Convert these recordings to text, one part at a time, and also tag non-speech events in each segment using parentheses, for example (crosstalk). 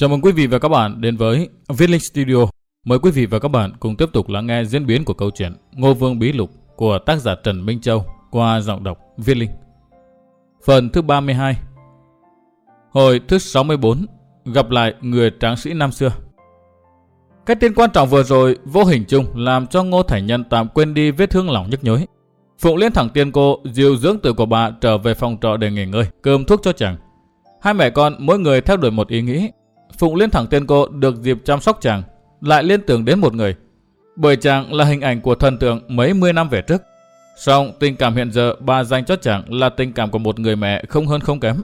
Chào mừng quý vị và các bạn đến với Viết Linh Studio. Mời quý vị và các bạn cùng tiếp tục lắng nghe diễn biến của câu chuyện Ngô Vương Bí Lục của tác giả Trần Minh Châu qua giọng đọc Viết Linh. Phần thứ 32 Hồi thứ 64 Gặp lại người tráng sĩ năm xưa Cái tin quan trọng vừa rồi vô hình chung làm cho Ngô Thải Nhân tạm quên đi vết thương lòng nhức nhối. Phụng liên thẳng tiên cô dìu dưỡng tử của bà trở về phòng trọ để nghỉ ngơi, cơm thuốc cho chàng. Hai mẹ con mỗi người theo đuổi một ý nghĩ. Phụng liên thẳng tiên cô được dịp chăm sóc chàng, lại liên tưởng đến một người. Bởi chàng là hình ảnh của thần tượng mấy mươi năm về trước. Song tình cảm hiện giờ bà dành cho chàng là tình cảm của một người mẹ không hơn không kém.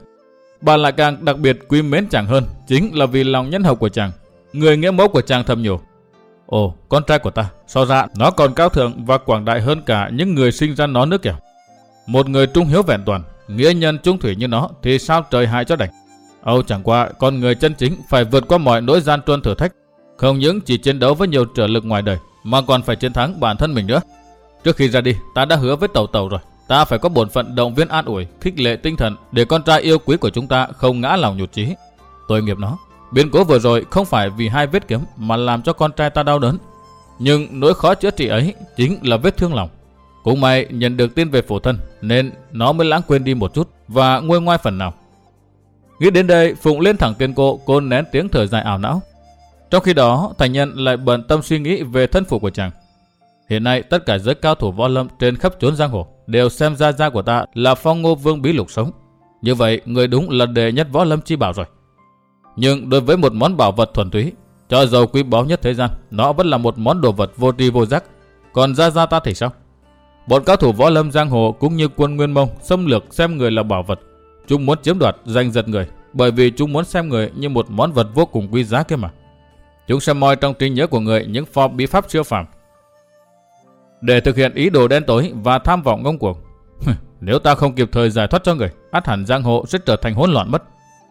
Bà lại càng đặc biệt quý mến chàng hơn, chính là vì lòng nhân hậu của chàng. Người nghĩa mẫu của chàng thầm nhủ. Ồ, con trai của ta, so ra nó còn cao thượng và quảng đại hơn cả những người sinh ra nó nữa kìa. Một người trung hiếu vẹn toàn, nghĩa nhân trung thủy như nó thì sao trời hại cho đành. Âu chẳng qua con người chân chính phải vượt qua mọi nỗi gian truân thử thách. Không những chỉ chiến đấu với nhiều trở lực ngoài đời mà còn phải chiến thắng bản thân mình nữa. Trước khi ra đi, ta đã hứa với tàu tàu rồi. Ta phải có bổn phận động viên an ủi, khích lệ tinh thần để con trai yêu quý của chúng ta không ngã lòng nhụt chí. Tôi nghiệp nó. Biến cố vừa rồi không phải vì hai vết kiếm mà làm cho con trai ta đau đớn. Nhưng nỗi khó chữa trị ấy chính là vết thương lòng. Cũng may nhận được tin về phổ thân nên nó mới lãng quên đi một chút và nguôi ngoai phần nào. Nghĩ đến đây, Phụng lên thẳng tiên cô, cô nén tiếng thở dài ảo não. Trong khi đó, thành nhân lại bận tâm suy nghĩ về thân phụ của chàng. Hiện nay, tất cả giới cao thủ võ lâm trên khắp chốn giang hồ đều xem ra gia của ta là phong ngô vương bí lục sống. Như vậy, người đúng là đệ nhất võ lâm chi bảo rồi. Nhưng đối với một món bảo vật thuần túy, cho dầu quý báu nhất thế gian, nó vẫn là một món đồ vật vô tri vô giác. Còn ra ra ta thì sao? Bọn cao thủ võ lâm giang hồ cũng như quân Nguyên Mông xâm lược xem người là bảo vật. Chúng muốn chiếm đoạt danh giật người, bởi vì chúng muốn xem người như một món vật vô cùng quý giá kia mà. Chúng sẽ moi trong trí nhớ của người những pho bí pháp siêu phàm. Để thực hiện ý đồ đen tối và tham vọng ngông cuồng, (laughs) nếu ta không kịp thời giải thoát cho người, át hẳn giang hồ sẽ trở thành hỗn loạn mất.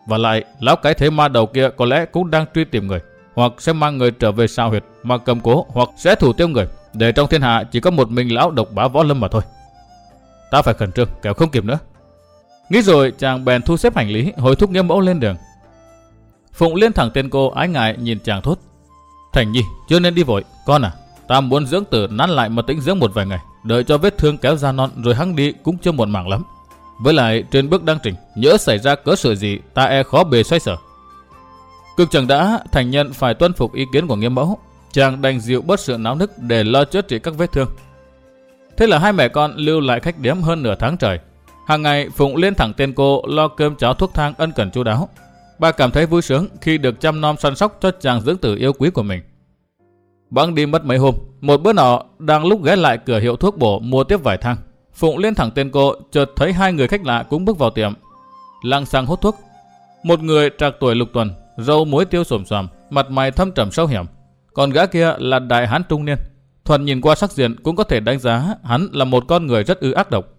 Và lại, lão cái thế ma đầu kia có lẽ cũng đang truy tìm người, hoặc sẽ mang người trở về sao huyệt mà cầm cố, hoặc sẽ thủ tiêu người, để trong thiên hạ chỉ có một mình lão độc bá võ lâm mà thôi. Ta phải khẩn trương, kẻo không kịp nữa. Nghĩ rồi, chàng bèn thu xếp hành lý, hồi thúc nghiêm mẫu lên đường. Phụng liên thẳng tên cô ái ngại nhìn chàng thốt. Thành nhi, chưa nên đi vội, con à, ta muốn dưỡng tử nán lại mà tĩnh dưỡng một vài ngày, đợi cho vết thương kéo ra non rồi hăng đi cũng chưa muộn màng lắm. Với lại trên bước đăng trình, nhớ xảy ra cớ sự gì ta e khó bề xoay sở. Cực chẳng đã, thành nhân phải tuân phục ý kiến của nghiêm mẫu. Chàng đành dịu bớt sự náo nức để lo chữa trị các vết thương. Thế là hai mẹ con lưu lại khách điếm hơn nửa tháng trời. Hàng ngày Phụng liên thẳng tên cô lo cơm cháo thuốc thang ân cần chu đáo. Bà cảm thấy vui sướng khi được chăm nom săn sóc cho chàng dưỡng tử yêu quý của mình. băng đi mất mấy hôm, một bữa nọ đang lúc ghé lại cửa hiệu thuốc bổ mua tiếp vài thang. Phụng liên thẳng tên cô, chợt thấy hai người khách lạ cũng bước vào tiệm. Lăng sang hút thuốc. Một người trạc tuổi lục tuần, râu muối tiêu xồm xoàm, mặt mày thâm trầm sâu hiểm. Còn gã kia là đại hán trung niên. Thuần nhìn qua sắc diện cũng có thể đánh giá hắn là một con người rất ư ác độc.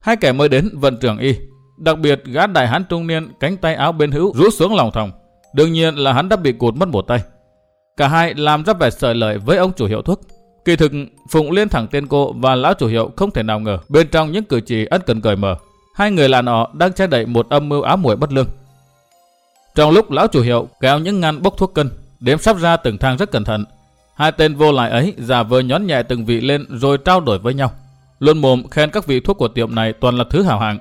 Hai kẻ mới đến vận trưởng y. Đặc biệt gã đại hán trung niên cánh tay áo bên hữu rút xuống lòng thòng. Đương nhiên là hắn đã bị cụt mất một tay. Cả hai làm ra vẻ sợi lợi với ông chủ hiệu thuốc. Kỳ thực, Phụng liên thẳng tên cô và lão chủ hiệu không thể nào ngờ bên trong những cử chỉ ân cần cởi mở, hai người lạ nọ đang che đậy một âm mưu ám muội bất lương. Trong lúc lão chủ hiệu kéo những ngăn bốc thuốc cân, đếm sắp ra từng thang rất cẩn thận, hai tên vô lại ấy giả vờ nhón nhẹ từng vị lên rồi trao đổi với nhau, luôn mồm khen các vị thuốc của tiệm này toàn là thứ hảo hạng.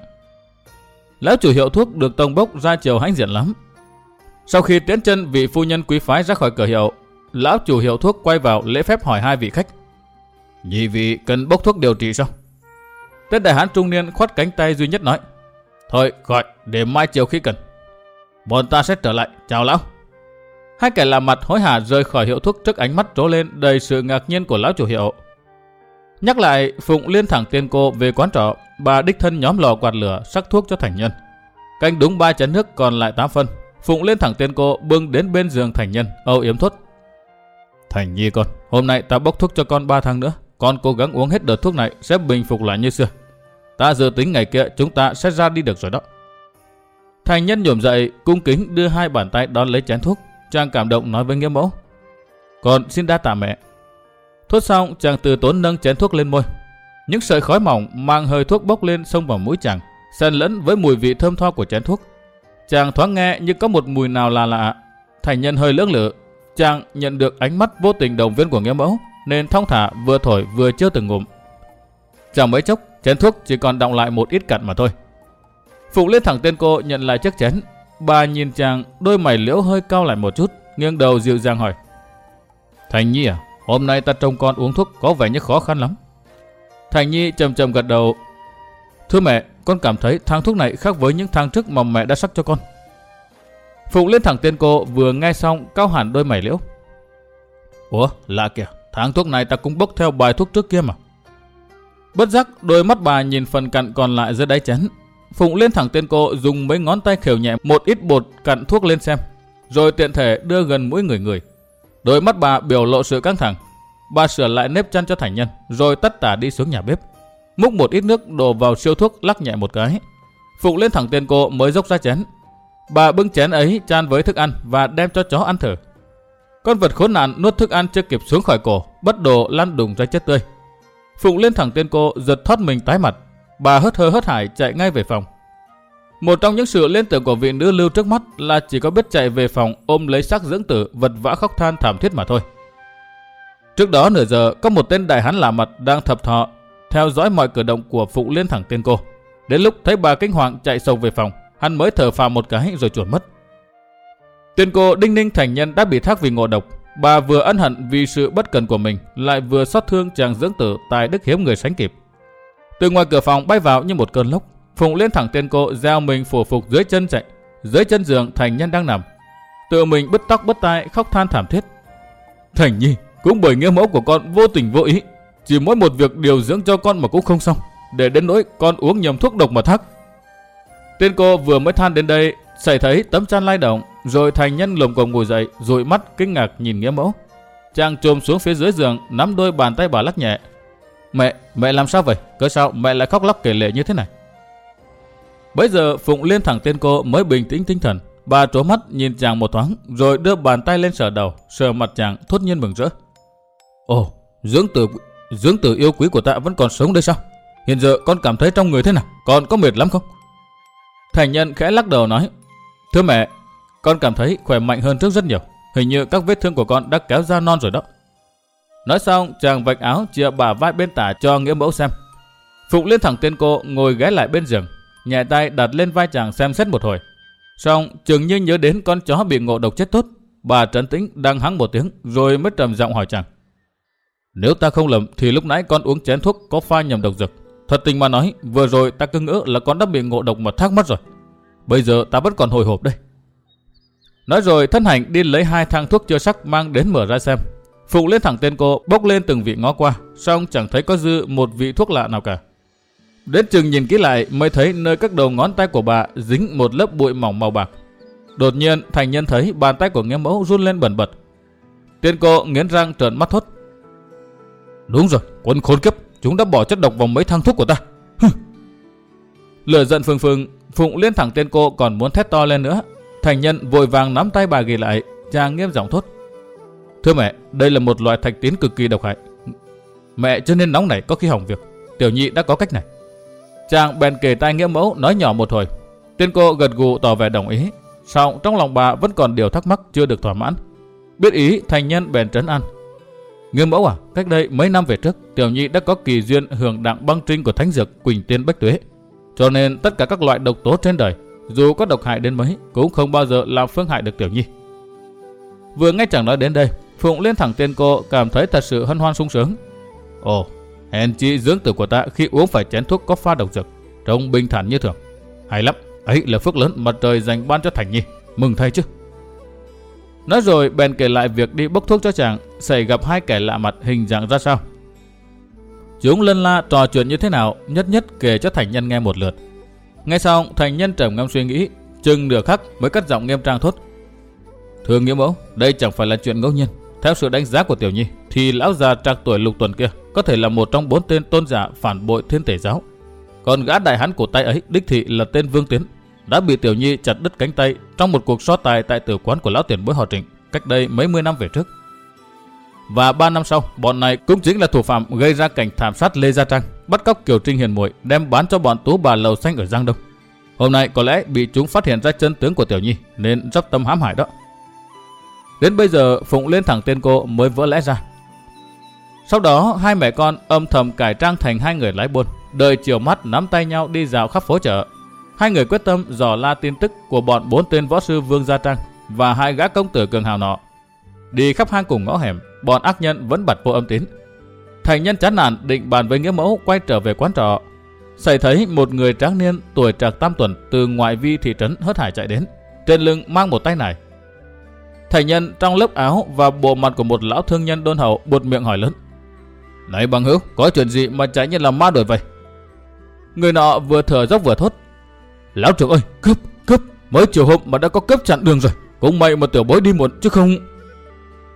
Lão chủ hiệu thuốc được tông bốc ra chiều hãnh diện lắm. Sau khi tiến chân vị phu nhân quý phái ra khỏi cửa hiệu, Lão chủ hiệu thuốc quay vào lễ phép hỏi hai vị khách. Nhị vị cần bốc thuốc điều trị sao? Tên đại hán trung niên khoát cánh tay duy nhất nói. Thôi gọi, để mai chiều khi cần. Bọn ta sẽ trở lại, chào lão. Hai kẻ làm mặt hối hả rời khỏi hiệu thuốc trước ánh mắt trố lên đầy sự ngạc nhiên của lão chủ hiệu. Nhắc lại, Phụng liên thẳng tiền cô về quán trọ, bà đích thân nhóm lò quạt lửa sắc thuốc cho thành nhân. Canh đúng ba chén nước còn lại 8 phân. Phụng lên thẳng tiền cô bưng đến bên giường thành nhân, âu yếm thốt. Thành nhi con, hôm nay ta bốc thuốc cho con 3 tháng nữa. Con cố gắng uống hết đợt thuốc này sẽ bình phục lại như xưa. Ta dự tính ngày kia chúng ta sẽ ra đi được rồi đó. Thành nhân nhổm dậy, cung kính đưa hai bàn tay đón lấy chén thuốc. Chàng cảm động nói với nghĩa mẫu. Con xin đa tạ mẹ. Thuốc xong, chàng từ tốn nâng chén thuốc lên môi. Những sợi khói mỏng mang hơi thuốc bốc lên xông vào mũi chàng, xen lẫn với mùi vị thơm tho của chén thuốc. Chàng thoáng nghe như có một mùi nào lạ lạ. thành nhân hơi lưỡng lự. Chàng nhận được ánh mắt vô tình đồng viên của nghĩa mẫu, nên thong thả vừa thổi vừa chưa từng ngụm. Chẳng mấy chốc, chén thuốc chỉ còn đọng lại một ít cặn mà thôi. Phụng lên thẳng tên cô nhận lại chiếc chén. Bà nhìn chàng, đôi mày liễu hơi cao lại một chút, nghiêng đầu dịu dàng hỏi. Thành Nhi à, hôm nay ta trông con uống thuốc có vẻ như khó khăn lắm. Thành Nhi trầm trầm gật đầu. Thưa mẹ, con cảm thấy thang thuốc này khác với những thang trước mà mẹ đã sắc cho con. Phụng lên thẳng tên cô vừa nghe xong cao hẳn đôi mày liễu. Ủa, lạ kìa, thang thuốc này ta cũng bốc theo bài thuốc trước kia mà. Bất giác, đôi mắt bà nhìn phần cặn còn lại dưới đáy chén. Phụng lên thẳng tên cô dùng mấy ngón tay khều nhẹ một ít bột cặn thuốc lên xem. Rồi tiện thể đưa gần mũi người người. Đôi mắt bà biểu lộ sự căng thẳng. Bà sửa lại nếp chăn cho thành nhân, rồi tất tả đi xuống nhà bếp. Múc một ít nước đổ vào siêu thuốc lắc nhẹ một cái. Phụng lên thẳng tên cô mới dốc ra chén. Bà bưng chén ấy chan với thức ăn và đem cho chó ăn thử. Con vật khốn nạn nuốt thức ăn chưa kịp xuống khỏi cổ, bất đồ lăn đùng ra chết tươi. Phụng lên thẳng tên cô giật thoát mình tái mặt. Bà hớt hơ hớt hải chạy ngay về phòng. Một trong những sự liên tưởng của vị nữ lưu trước mắt là chỉ có biết chạy về phòng ôm lấy xác dưỡng tử vật vã khóc than thảm thiết mà thôi. Trước đó nửa giờ có một tên đại hán lạ mặt đang thập thọ theo dõi mọi cử động của phụ Liên thẳng tiên cô. Đến lúc thấy bà kinh hoàng chạy sâu về phòng, hắn mới thở phào một cái rồi chuồn mất. tiên cô Đinh Ninh thành nhân đã bị thác vì ngộ độc. Bà vừa ân hận vì sự bất cần của mình, lại vừa xót thương chàng dưỡng tử tài đức hiếm người sánh kịp. Từ ngoài cửa phòng bay vào như một cơn lốc, Phụng lên thẳng tên cô gieo mình phủ phục dưới chân chạy, dưới chân giường thành nhân đang nằm. Tự mình bứt tóc bứt tai khóc than thảm thiết. Thành Nhi, cũng bởi nghĩa mẫu của con vô tình vô ý, chỉ mỗi một việc điều dưỡng cho con mà cũng không xong, để đến nỗi con uống nhầm thuốc độc mà thắc. Tên cô vừa mới than đến đây, xảy thấy tấm chăn lay động, rồi thành nhân lồm cồm ngồi dậy, rồi mắt kinh ngạc nhìn nghĩa mẫu. Chàng trồm xuống phía dưới giường, nắm đôi bàn tay bà lắc nhẹ. Mẹ, mẹ làm sao vậy? Cớ sao mẹ lại khóc lóc kể lệ như thế này? Bây giờ Phụng liên thẳng tên cô mới bình tĩnh tinh thần. Bà trố mắt nhìn chàng một thoáng, rồi đưa bàn tay lên sờ đầu, sờ mặt chàng thốt nhiên mừng rỡ. Ồ, dưỡng tử dưỡng tử yêu quý của ta vẫn còn sống đây sao? Hiện giờ con cảm thấy trong người thế nào? Con có mệt lắm không? Thành nhân khẽ lắc đầu nói. Thưa mẹ, con cảm thấy khỏe mạnh hơn trước rất nhiều. Hình như các vết thương của con đã kéo ra non rồi đó. Nói xong, chàng vạch áo chia bà vai bên tả cho nghĩa mẫu xem. Phụng lên thẳng tên cô ngồi ghé lại bên giường, nhẹ tay đặt lên vai chàng xem xét một hồi. Xong, chừng như nhớ đến con chó bị ngộ độc chết tốt, bà trấn tĩnh đang hắng một tiếng rồi mới trầm giọng hỏi chàng. Nếu ta không lầm thì lúc nãy con uống chén thuốc có pha nhầm độc dược. Thật tình mà nói, vừa rồi ta cứ ngỡ là con đã bị ngộ độc mà thắc mất rồi. Bây giờ ta vẫn còn hồi hộp đây. Nói rồi thân hành đi lấy hai thang thuốc chưa sắc mang đến mở ra xem. Phụng lên thẳng tên cô bốc lên từng vị ngó qua, xong chẳng thấy có dư một vị thuốc lạ nào cả. Đến chừng nhìn kỹ lại mới thấy nơi các đầu ngón tay của bà dính một lớp bụi mỏng màu bạc. Đột nhiên thành nhân thấy bàn tay của nghĩa mẫu run lên bẩn bật. Tiên cô nghiến răng trợn mắt thốt. Đúng rồi, quân khốn kiếp, chúng đã bỏ chất độc vào mấy thang thuốc của ta. Lửa giận phừng phừng, Phụng liên thẳng tên cô còn muốn thét to lên nữa. Thành nhân vội vàng nắm tay bà ghi lại, chàng nghiêm giọng thốt. Thưa mẹ, đây là một loại thạch tín cực kỳ độc hại. Mẹ cho nên nóng này có khi hỏng việc. Tiểu nhị đã có cách này. Chàng bèn kề tai nghĩa mẫu nói nhỏ một hồi. tiên cô gật gù tỏ vẻ đồng ý. Sau trong lòng bà vẫn còn điều thắc mắc chưa được thỏa mãn. Biết ý thành nhân bèn trấn an. Nghĩa mẫu à, cách đây mấy năm về trước, tiểu nhị đã có kỳ duyên hưởng đặng băng trinh của thánh dược Quỳnh Tiên Bách Tuế. Cho nên tất cả các loại độc tố trên đời, dù có độc hại đến mấy, cũng không bao giờ làm phương hại được tiểu nhi. Vừa nghe chẳng nói đến đây, Phụng lên thẳng tên cô cảm thấy thật sự hân hoan sung sướng. Ồ, hèn chi dưỡng tử của ta khi uống phải chén thuốc có pha độc dược, trông bình thản như thường. Hay lắm, ấy là phước lớn mà trời dành ban cho Thành Nhi, mừng thay chứ. Nói rồi bèn kể lại việc đi bốc thuốc cho chàng, xảy gặp hai kẻ lạ mặt hình dạng ra sao. Chúng lân la trò chuyện như thế nào, nhất nhất kể cho thành nhân nghe một lượt. Ngay sau thành nhân trầm ngâm suy nghĩ, chừng nửa khắc mới cất giọng nghiêm trang thốt. Thưa nghĩa mẫu, đây chẳng phải là chuyện ngẫu nhiên. Theo sự đánh giá của tiểu nhi, thì lão già trạc tuổi lục tuần kia có thể là một trong bốn tên tôn giả phản bội thiên thể giáo. Còn gã đại hán của tay ấy đích thị là tên Vương Tiến, đã bị tiểu nhi chặt đứt cánh tay trong một cuộc so tài tại tử quán của lão tiền bối họ Trịnh cách đây mấy mươi năm về trước. Và ba năm sau, bọn này cũng chính là thủ phạm gây ra cảnh thảm sát Lê Gia Trang, bắt cóc Kiều Trinh Hiền Muội đem bán cho bọn tú bà lầu xanh ở Giang Đông. Hôm nay có lẽ bị chúng phát hiện ra chân tướng của Tiểu Nhi nên dốc tâm hãm hại đó. Đến bây giờ Phụng lên thẳng tên cô mới vỡ lẽ ra. Sau đó hai mẹ con âm thầm cải trang thành hai người lái buôn, đợi chiều mắt nắm tay nhau đi dạo khắp phố chợ. Hai người quyết tâm dò la tin tức của bọn bốn tên võ sư Vương Gia Trang và hai gã công tử cường hào nọ. Đi khắp hang cùng ngõ hẻm, bọn ác nhân vẫn bật vô âm tín. Thành nhân chán nản định bàn với nghĩa mẫu quay trở về quán trọ. Xảy thấy một người tráng niên tuổi trạc tam tuần từ ngoại vi thị trấn hớt hải chạy đến. Trên lưng mang một tay nải thầy nhân trong lớp áo và bộ mặt của một lão thương nhân đôn hậu buột miệng hỏi lớn. Này bằng hữu, có chuyện gì mà trái nhân làm ma đuổi vậy? Người nọ vừa thở dốc vừa thốt. Lão trưởng ơi, cướp, cướp, mới chiều hôm mà đã có cướp chặn đường rồi. Cũng may mà tiểu bối đi muộn chứ không...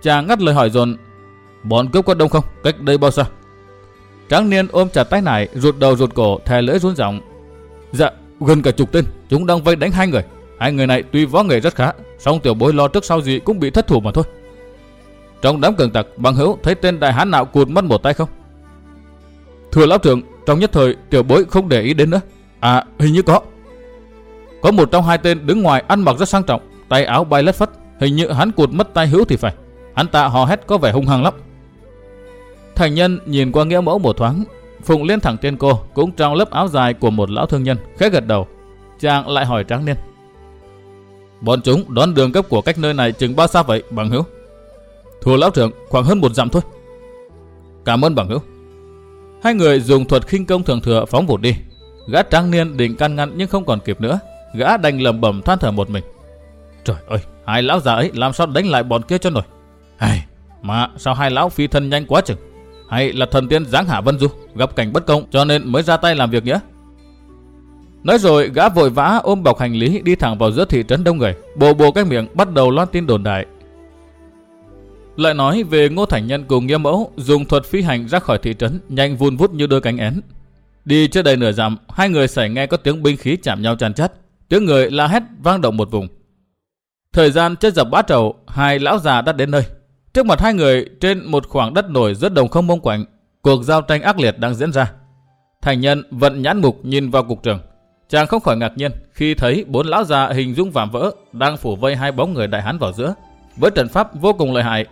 Chàng ngắt lời hỏi dồn Bọn cướp có đông không? Cách đây bao xa? Tráng niên ôm chặt tay nải, rụt đầu rụt cổ, thè lưỡi run giọng. Dạ, gần cả chục tên, chúng đang vây đánh hai người. Hai người này tuy võ nghề rất khá, song tiểu bối lo trước sau gì cũng bị thất thủ mà thôi. Trong đám cường tặc, bằng hữu thấy tên đại hán nào cụt mất một tay không? Thưa lão trưởng, trong nhất thời tiểu bối không để ý đến nữa. À, hình như có. Có một trong hai tên đứng ngoài ăn mặc rất sang trọng, tay áo bay lất phất, hình như hắn cụt mất tay hữu thì phải. Hắn ta hò hét có vẻ hung hăng lắm. Thành nhân nhìn qua nghĩa mẫu một thoáng, Phụng lên thẳng tên cô, cũng trong lớp áo dài của một lão thương nhân, khẽ gật đầu. Chàng lại hỏi tráng niên. Bọn chúng đón đường cấp của cách nơi này chừng bao xa vậy, bằng hữu? Thưa lão trưởng, khoảng hơn một dặm thôi. Cảm ơn bằng hữu. Hai người dùng thuật khinh công thường thừa phóng vụt đi. Gã tráng niên định can ngăn nhưng không còn kịp nữa. Gã đành lầm bẩm than thở một mình. Trời ơi, hai lão già ấy làm sao đánh lại bọn kia cho nổi. Hay, mà sao hai lão phi thân nhanh quá chừng? Hay là thần tiên giáng hạ vân du, gặp cảnh bất công cho nên mới ra tay làm việc nhé? Nói rồi gã vội vã ôm bọc hành lý đi thẳng vào giữa thị trấn đông người, bồ bồ cái miệng bắt đầu loan tin đồn đại. Lại nói về Ngô Thành Nhân cùng nghiêm Mẫu dùng thuật phi hành ra khỏi thị trấn nhanh vun vút như đôi cánh én. Đi chưa đầy nửa dặm, hai người xảy nghe có tiếng binh khí chạm nhau chăn chắt, tiếng người la hét vang động một vùng. Thời gian chết dập bá trầu, hai lão già đã đến nơi. Trước mặt hai người trên một khoảng đất nổi rất đồng không mông quạnh, cuộc giao tranh ác liệt đang diễn ra. Thành nhân vận nhãn mục nhìn vào cục trường. Chàng không khỏi ngạc nhiên khi thấy bốn lão già hình dung vạm vỡ đang phủ vây hai bóng người đại hán vào giữa. Với trận pháp vô cùng lợi hại,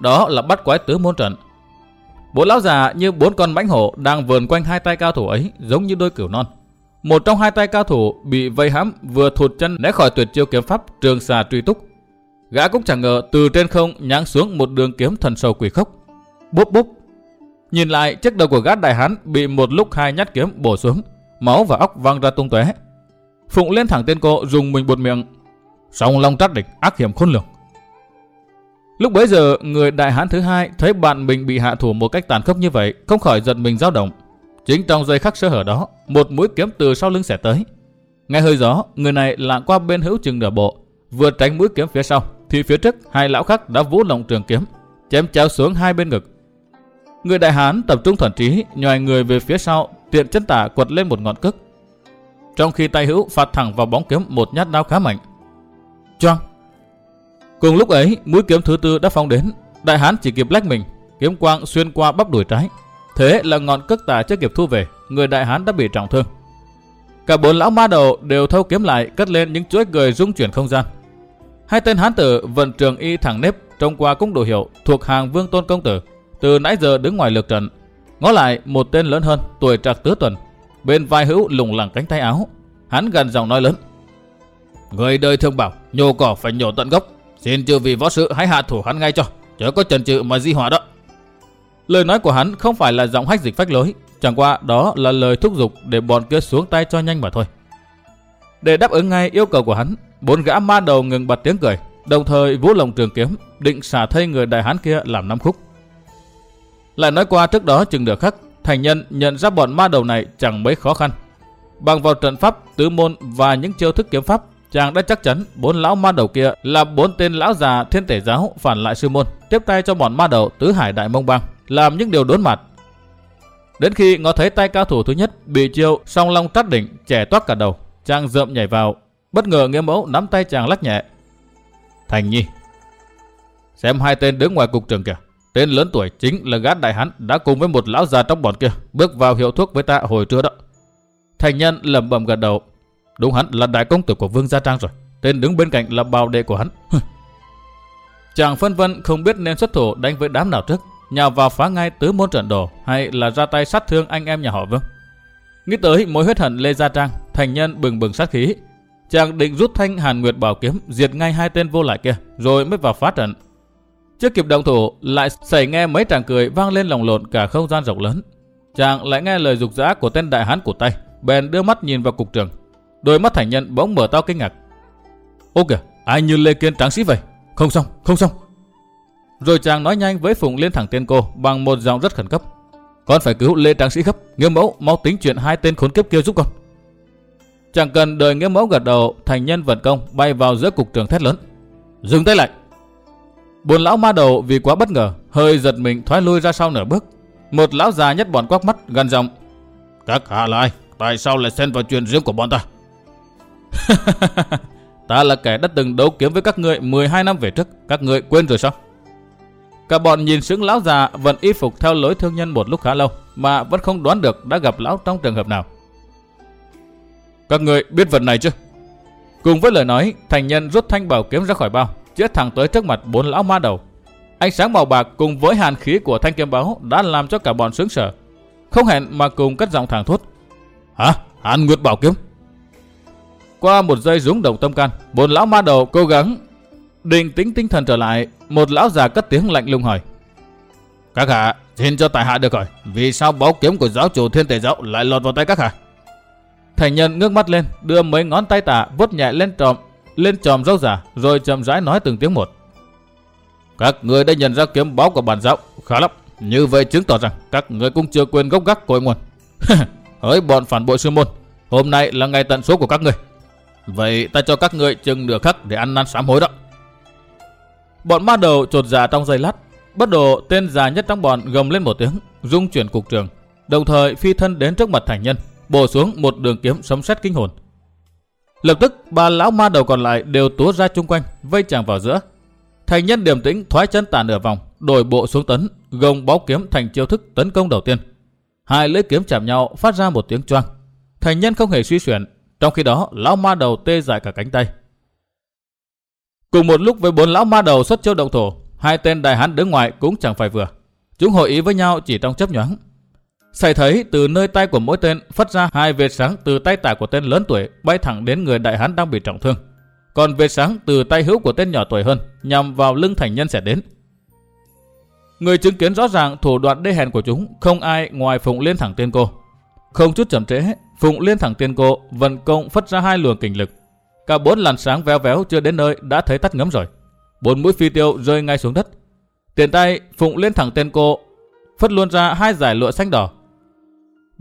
đó là bắt quái tứ môn trận. Bốn lão già như bốn con mãnh hổ đang vờn quanh hai tay cao thủ ấy giống như đôi cửu non. Một trong hai tay cao thủ bị vây hãm vừa thụt chân né khỏi tuyệt chiêu kiếm pháp trường xà truy túc. Gã cũng chẳng ngờ từ trên không nháng xuống một đường kiếm thần sầu quỷ khốc. Búp búp. Nhìn lại chiếc đầu của gã đại hán bị một lúc hai nhát kiếm bổ xuống, máu và óc văng ra tung tóe. Phụng lên thẳng tên cô dùng mình buột miệng. Song long trát địch ác hiểm khôn lường. Lúc bấy giờ, người đại hán thứ hai thấy bạn mình bị hạ thủ một cách tàn khốc như vậy, không khỏi giận mình dao động. Chính trong giây khắc sơ hở đó, một mũi kiếm từ sau lưng xẻ tới. Nghe hơi gió, người này lạng qua bên hữu chừng nửa bộ, vừa tránh mũi kiếm phía sau, thì phía trước hai lão khác đã vũ lồng trường kiếm, chém chéo xuống hai bên ngực. Người đại hán tập trung thuần trí, nhòi người về phía sau, tiện chân tả quật lên một ngọn cước. Trong khi tay hữu phạt thẳng vào bóng kiếm một nhát đao khá mạnh. Choang! Cùng lúc ấy, mũi kiếm thứ tư đã phóng đến, đại hán chỉ kịp lách mình, kiếm quang xuyên qua bắp đùi trái. Thế là ngọn cước tả chưa kịp thu về, người đại hán đã bị trọng thương. Cả bốn lão ma đầu đều thâu kiếm lại cất lên những chuỗi cười rung chuyển không gian. Hai tên hán tử vận trường y thẳng nếp trông qua cũng đủ hiệu thuộc hàng vương tôn công tử. Từ nãy giờ đứng ngoài lược trận. Ngó lại một tên lớn hơn tuổi trạc tứ tuần. Bên vai hữu lủng lẳng cánh tay áo. Hắn gần giọng nói lớn. Người đời thương bảo nhổ cỏ phải nhổ tận gốc. Xin chư vị võ sư hãy hạ thủ hắn ngay cho. Chớ có chần chừ mà di hỏa đó. Lời nói của hắn không phải là giọng hách dịch phách lối. Chẳng qua đó là lời thúc giục để bọn kia xuống tay cho nhanh mà thôi. Để đáp ứng ngay yêu cầu của hắn, bốn gã ma đầu ngừng bật tiếng cười, đồng thời vũ lồng trường kiếm, định xả thây người đại hán kia làm năm khúc. Lại nói qua trước đó chừng được khắc, thành nhân nhận ra bọn ma đầu này chẳng mấy khó khăn. Bằng vào trận pháp, tứ môn và những chiêu thức kiếm pháp, chàng đã chắc chắn bốn lão ma đầu kia là bốn tên lão già thiên tể giáo phản lại sư môn, tiếp tay cho bọn ma đầu tứ hải đại mông bang, làm những điều đốn mặt. Đến khi ngó thấy tay cao thủ thứ nhất bị chiêu song long trát đỉnh trẻ toát cả đầu, chàng rợm nhảy vào, bất ngờ nghĩa mẫu nắm tay chàng lắc nhẹ. Thành nhi, xem hai tên đứng ngoài cục trường kìa. Tên lớn tuổi chính là gã đại hán đã cùng với một lão già trong bọn kia bước vào hiệu thuốc với ta hồi trưa đó. Thành nhân lẩm bẩm gật đầu. Đúng hắn là đại công tử của Vương Gia Trang rồi. Tên đứng bên cạnh là bào đệ của hắn. Chàng phân vân không biết nên xuất thủ đánh với đám nào trước, nhào vào phá ngay tứ môn trận đồ hay là ra tay sát thương anh em nhà họ Vương. Nghĩ tới mối huyết hận Lê Gia Trang, thành nhân bừng bừng sát khí. Chàng định rút thanh Hàn Nguyệt Bảo Kiếm diệt ngay hai tên vô lại kia, rồi mới vào phá trận. Chưa kịp động thủ, lại xảy nghe mấy tràng cười vang lên lồng lộn cả không gian rộng lớn. Chàng lại nghe lời dục dã của tên đại hán của tay, bèn đưa mắt nhìn vào cục trường. Đôi mắt thành nhân bỗng mở to kinh ngạc. Ô kìa, ai như Lê Kiên tráng sĩ vậy? Không xong, không xong. Rồi chàng nói nhanh với Phùng Liên thẳng tên cô bằng một giọng rất khẩn cấp. Con phải cứu Lê Tráng Sĩ gấp, Nghĩa Mẫu mau tính chuyện hai tên khốn kiếp kia giúp con. Chẳng cần đợi Nghĩa Mẫu gật đầu, thành nhân vận công bay vào giữa cục trường thét lớn. Dừng tay lại. Bốn lão ma đầu vì quá bất ngờ, hơi giật mình thoái lui ra sau nửa bước. Một lão già nhất bọn quắc mắt gần giọng. Các hạ là ai? Tại sao lại xen vào chuyện riêng của bọn ta? (laughs) ta là kẻ đã từng đấu kiếm với các ngươi 12 năm về trước, các ngươi quên rồi sao? Cả bọn nhìn sững lão già vẫn y phục theo lối thương nhân một lúc khá lâu mà vẫn không đoán được đã gặp lão trong trường hợp nào. Các người biết vật này chứ? Cùng với lời nói, thành nhân rút thanh bảo kiếm ra khỏi bao, chĩa thẳng tới trước mặt bốn lão ma đầu. Ánh sáng màu bạc cùng với hàn khí của thanh kiếm báo đã làm cho cả bọn sướng sở. Không hẹn mà cùng cất giọng thẳng thốt. Hả? Hàn Nguyệt bảo kiếm? Qua một giây rúng động tâm can, bốn lão ma đầu cố gắng định tính tinh thần trở lại, một lão già cất tiếng lạnh lùng hỏi. Các hạ, xin cho tài hạ được hỏi, vì sao báo kiếm của giáo chủ thiên tề giáo lại lọt vào tay các hạ? Thành nhân ngước mắt lên, đưa mấy ngón tay tả vốt nhẹ lên trộm lên tròm râu giả, rồi chậm rãi nói từng tiếng một. Các người đã nhận ra kiếm báo của bản giáo, khá lắm. Như vậy chứng tỏ rằng các người cũng chưa quên gốc gác cội nguồn. (laughs) Hỡi bọn phản bội sư môn, hôm nay là ngày tận số của các người. Vậy ta cho các người chừng nửa khắc để ăn năn sám hối đó. Bọn ma đầu trột giả trong giây lát. Bất đồ tên già nhất trong bọn gầm lên một tiếng, rung chuyển cục trường. Đồng thời phi thân đến trước mặt thành nhân, bổ xuống một đường kiếm sấm sét kinh hồn. Lập tức ba lão ma đầu còn lại đều túa ra chung quanh, vây chàng vào giữa. Thành nhân điềm tĩnh thoái chân tàn nửa vòng, đổi bộ xuống tấn, gồng báu kiếm thành chiêu thức tấn công đầu tiên. Hai lưỡi kiếm chạm nhau phát ra một tiếng choang. Thành nhân không hề suy chuyển, trong khi đó lão ma đầu tê dại cả cánh tay, Cùng một lúc với bốn lão ma đầu xuất chiêu động thổ, hai tên đại hán đứng ngoài cũng chẳng phải vừa. Chúng hội ý với nhau chỉ trong chấp nhoáng. Xảy thấy từ nơi tay của mỗi tên phát ra hai vệt sáng từ tay tả của tên lớn tuổi bay thẳng đến người đại hán đang bị trọng thương. Còn vệt sáng từ tay hữu của tên nhỏ tuổi hơn nhằm vào lưng thành nhân sẽ đến. Người chứng kiến rõ ràng thủ đoạn đê hèn của chúng không ai ngoài Phụng Liên thẳng tiên cô. Không chút chậm trễ, Phụng Liên thẳng tiên cô vận công phất ra hai luồng kình lực Cả bốn làn sáng véo véo chưa đến nơi đã thấy tắt ngấm rồi. Bốn mũi phi tiêu rơi ngay xuống đất. Tiền tay Phụng liên thẳng tiên cô, phất luôn ra hai giải lụa xanh đỏ.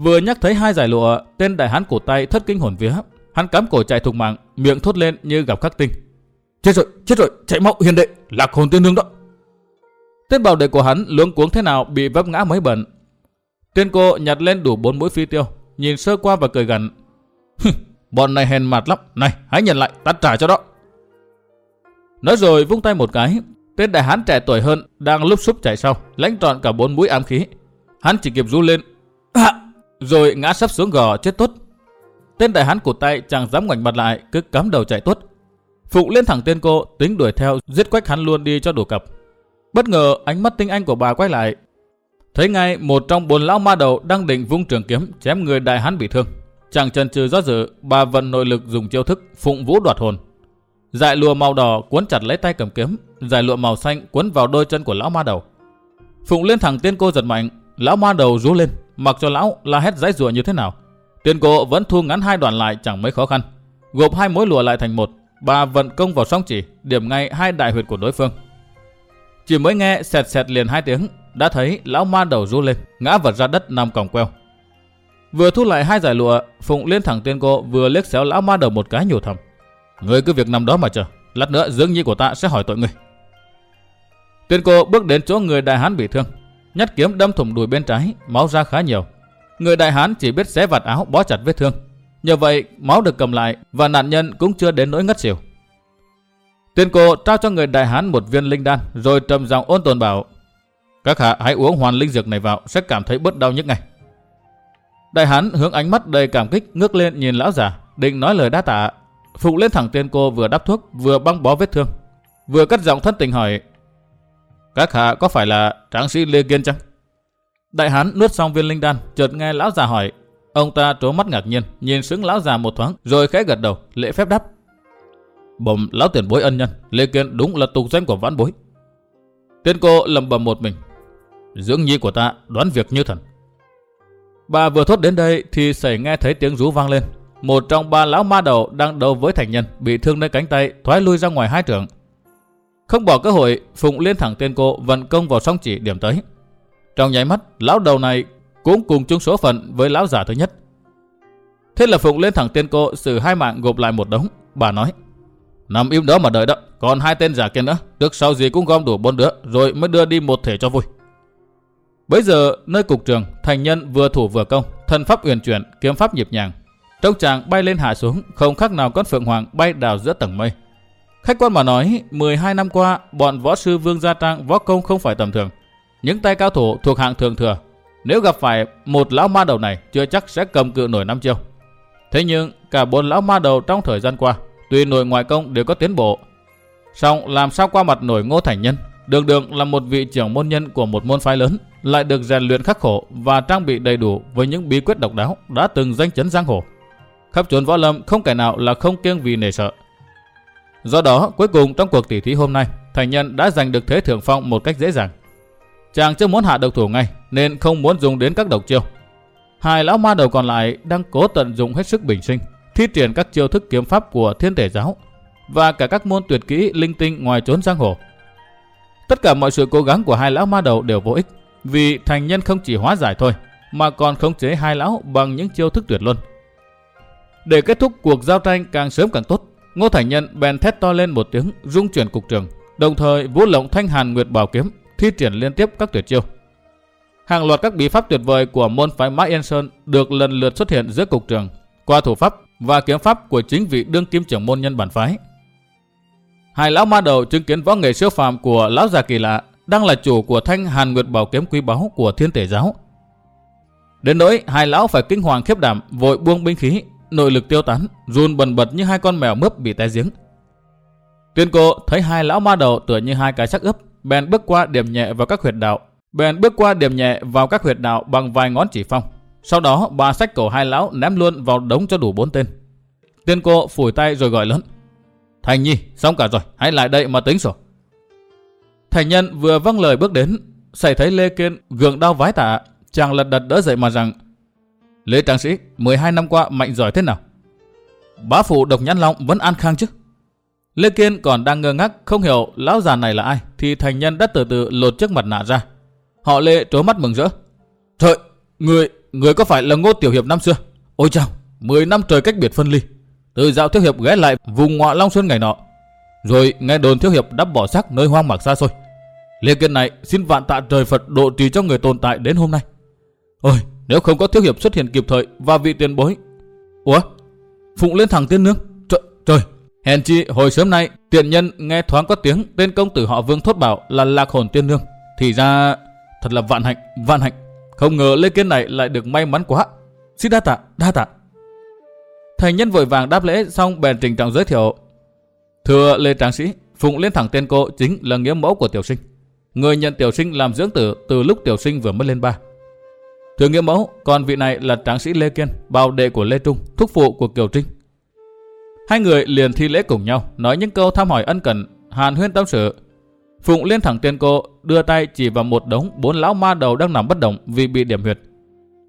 Vừa nhắc thấy hai giải lụa, tên đại hán cổ tay thất kinh hồn vía. Hắn cắm cổ chạy thục mạng, miệng thốt lên như gặp khắc tinh. Chết rồi, chết rồi, chạy mau hiền đệ, lạc hồn tiên nương đó. Tên bảo đệ của hắn luống cuống thế nào bị vấp ngã mấy bẩn. Tên cô nhặt lên đủ bốn mũi phi tiêu, nhìn sơ qua và cười gằn. (laughs) Bọn này hèn mặt lắm. Này, hãy nhận lại, ta trả cho đó. Nói rồi vung tay một cái. Tên đại hán trẻ tuổi hơn đang lúc xúc chạy sau, lãnh trọn cả bốn mũi ám khí. Hắn chỉ kịp rú lên. À! Rồi ngã sắp xuống gò chết tốt. Tên đại hán cụt tay chẳng dám ngoảnh mặt lại, cứ cắm đầu chạy tốt. Phụng lên thẳng tên cô, tính đuổi theo, giết quách hắn luôn đi cho đủ cặp. Bất ngờ ánh mắt tinh anh của bà quay lại. Thấy ngay một trong bốn lão ma đầu đang định vung trường kiếm chém người đại hán bị thương. Chẳng chần chừ do dự, bà vận nội lực dùng chiêu thức phụng vũ đoạt hồn. Dại lụa màu đỏ cuốn chặt lấy tay cầm kiếm, dải lụa màu xanh cuốn vào đôi chân của lão ma đầu. Phụng lên thẳng tiên cô giật mạnh, lão ma đầu rú lên, mặc cho lão la hét giãy rủa như thế nào. Tiền cô vẫn thu ngắn hai đoạn lại chẳng mấy khó khăn, gộp hai mối lụa lại thành một, bà vận công vào song chỉ, điểm ngay hai đại huyệt của đối phương. Chỉ mới nghe sẹt sẹt liền hai tiếng, đã thấy lão ma đầu rú lên, ngã vật ra đất nằm còng queo. Vừa thu lại hai giải lụa, Phụng lên thẳng tiên cô vừa liếc xéo lão ma đầu một cái nhủ thầm. Người cứ việc nằm đó mà chờ, lát nữa dưỡng nhi của ta sẽ hỏi tội người. Tiên cô bước đến chỗ người đại hán bị thương, nhát kiếm đâm thủng đùi bên trái, máu ra khá nhiều. Người đại hán chỉ biết xé vạt áo bó chặt vết thương. Nhờ vậy, máu được cầm lại và nạn nhân cũng chưa đến nỗi ngất xỉu. Tiên cô trao cho người đại hán một viên linh đan rồi trầm giọng ôn tồn bảo Các hạ hãy uống hoàn linh dược này vào sẽ cảm thấy bớt đau nhức ngay. Đại hán hướng ánh mắt đầy cảm kích ngước lên nhìn lão già, định nói lời đa tạ. phụ lên thẳng tiên cô vừa đắp thuốc, vừa băng bó vết thương. Vừa cất giọng thân tình hỏi, các hạ có phải là tráng sĩ Lê Kiên chăng? Đại hán nuốt xong viên linh đan, chợt nghe lão già hỏi. Ông ta trố mắt ngạc nhiên, nhìn sững lão già một thoáng, rồi khẽ gật đầu, lễ phép đáp. Bẩm lão tiền bối ân nhân, Lê Kiên đúng là tục danh của vãn bối. Tiên cô lầm bầm một mình. Dưỡng nhi của ta đoán việc như thần. Bà vừa thốt đến đây thì xảy nghe thấy tiếng rú vang lên. Một trong ba lão ma đầu đang đấu với thành nhân bị thương nơi cánh tay thoái lui ra ngoài hai trường. Không bỏ cơ hội, Phụng liên thẳng tên cô vận công vào song chỉ điểm tới. Trong nháy mắt, lão đầu này cũng cùng chung số phận với lão giả thứ nhất. Thế là Phụng lên thẳng tên cô xử hai mạng gộp lại một đống. Bà nói, nằm im đó mà đợi đó, còn hai tên giả kia nữa, trước sau gì cũng gom đủ bốn đứa, rồi mới đưa đi một thể cho vui. Bây giờ, nơi cục trường, thành nhân vừa thủ vừa công, thân pháp uyển chuyển, kiếm pháp nhịp nhàng. Trong chàng bay lên hạ xuống, không khác nào con phượng hoàng bay đào giữa tầng mây. Khách quan mà nói, 12 năm qua, bọn võ sư Vương Gia Trang võ công không phải tầm thường. Những tay cao thủ thuộc hạng thường thừa, nếu gặp phải một lão ma đầu này, chưa chắc sẽ cầm cự nổi năm chiêu. Thế nhưng, cả bốn lão ma đầu trong thời gian qua, tuy nội ngoại công đều có tiến bộ, song làm sao qua mặt nổi Ngô Thành Nhân, đường đường là một vị trưởng môn nhân của một môn phái lớn, lại được rèn luyện khắc khổ và trang bị đầy đủ với những bí quyết độc đáo đã từng danh chấn giang hồ. Khắp chốn võ lâm không kẻ nào là không kiêng vì nể sợ. Do đó, cuối cùng trong cuộc tỷ thí hôm nay, Thành Nhân đã giành được thế thượng phong một cách dễ dàng. Chàng chưa muốn hạ độc thủ ngay nên không muốn dùng đến các độc chiêu. Hai lão ma đầu còn lại đang cố tận dụng hết sức bình sinh, thi triển các chiêu thức kiếm pháp của thiên thể giáo và cả các môn tuyệt kỹ linh tinh ngoài trốn giang hồ. Tất cả mọi sự cố gắng của hai lão ma đầu đều vô ích, vì thành nhân không chỉ hóa giải thôi, mà còn khống chế hai lão bằng những chiêu thức tuyệt luân. Để kết thúc cuộc giao tranh càng sớm càng tốt, Ngô Thành Nhân bèn thét to lên một tiếng, rung chuyển cục trường, đồng thời vũ lộng thanh hàn nguyệt bảo kiếm, thi triển liên tiếp các tuyệt chiêu. Hàng loạt các bí pháp tuyệt vời của môn phái Mã Yên Sơn được lần lượt xuất hiện giữa cục trường, qua thủ pháp và kiếm pháp của chính vị đương kim trưởng môn nhân bản phái. Hai lão ma đầu chứng kiến võ nghệ siêu phàm của lão già kỳ lạ, đang là chủ của thanh hàn nguyệt bảo kiếm quý báu của thiên thể giáo. Đến nỗi hai lão phải kinh hoàng khiếp đảm, vội buông binh khí, nội lực tiêu tán, run bần bật như hai con mèo mướp bị té giếng. Tuyên cô thấy hai lão ma đầu tựa như hai cái sắc ướp, bèn bước qua điểm nhẹ vào các huyệt đạo, bèn bước qua điểm nhẹ vào các huyệt đạo bằng vài ngón chỉ phong. Sau đó bà sách cổ hai lão ném luôn vào đống cho đủ bốn tên. Tiên cô phủi tay rồi gọi lớn. Thành nhi, xong cả rồi, hãy lại đây mà tính sổ. Thành nhân vừa vâng lời bước đến, xảy thấy Lê Kiên gượng đau vái tạ, chàng lật đật đỡ dậy mà rằng Lê Trang Sĩ, 12 năm qua mạnh giỏi thế nào? Bá phụ độc nhãn long vẫn an khang chứ? Lê Kiên còn đang ngơ ngác không hiểu lão già này là ai thì thành nhân đã từ từ lột chiếc mặt nạ ra. Họ Lê trố mắt mừng rỡ. Trời, người, người có phải là Ngô Tiểu Hiệp năm xưa? Ôi chào, 10 năm trời cách biệt phân ly. Từ dạo Thiếu Hiệp ghé lại vùng ngọa Long Xuân ngày nọ. Rồi nghe đồn Thiếu Hiệp đắp bỏ xác nơi hoang mạc xa xôi. Lê Kiên này xin vạn tạ trời Phật độ trì cho người tồn tại đến hôm nay. Ôi, nếu không có Thiếu Hiệp xuất hiện kịp thời và vị tiền bối. Ủa? Phụng lên thẳng tiên nương. Trời, trời, Hèn chi hồi sớm nay tiện nhân nghe thoáng có tiếng tên công tử họ Vương thốt bảo là lạc hồn tiên nương. Thì ra thật là vạn hạnh, vạn hạnh. Không ngờ Lê Kiên này lại được may mắn quá. Xin đa tạ, đa tạ. Thành nhân vội vàng đáp lễ xong bèn trình trọng giới thiệu. Thưa Lê Tráng Sĩ, Phụng lên thẳng tên cô chính là nghĩa mẫu của tiểu sinh. Người nhận tiểu sinh làm dưỡng tử từ lúc tiểu sinh vừa mới lên ba. Thưa nghĩa mẫu, còn vị này là tráng sĩ Lê Kiên, bào đệ của Lê Trung, thúc phụ của Kiều Trinh, Hai người liền thi lễ cùng nhau, nói những câu thăm hỏi ân cần, hàn huyên tâm sự. Phụng lên thẳng tiên cô, đưa tay chỉ vào một đống bốn lão ma đầu đang nằm bất động vì bị điểm huyệt.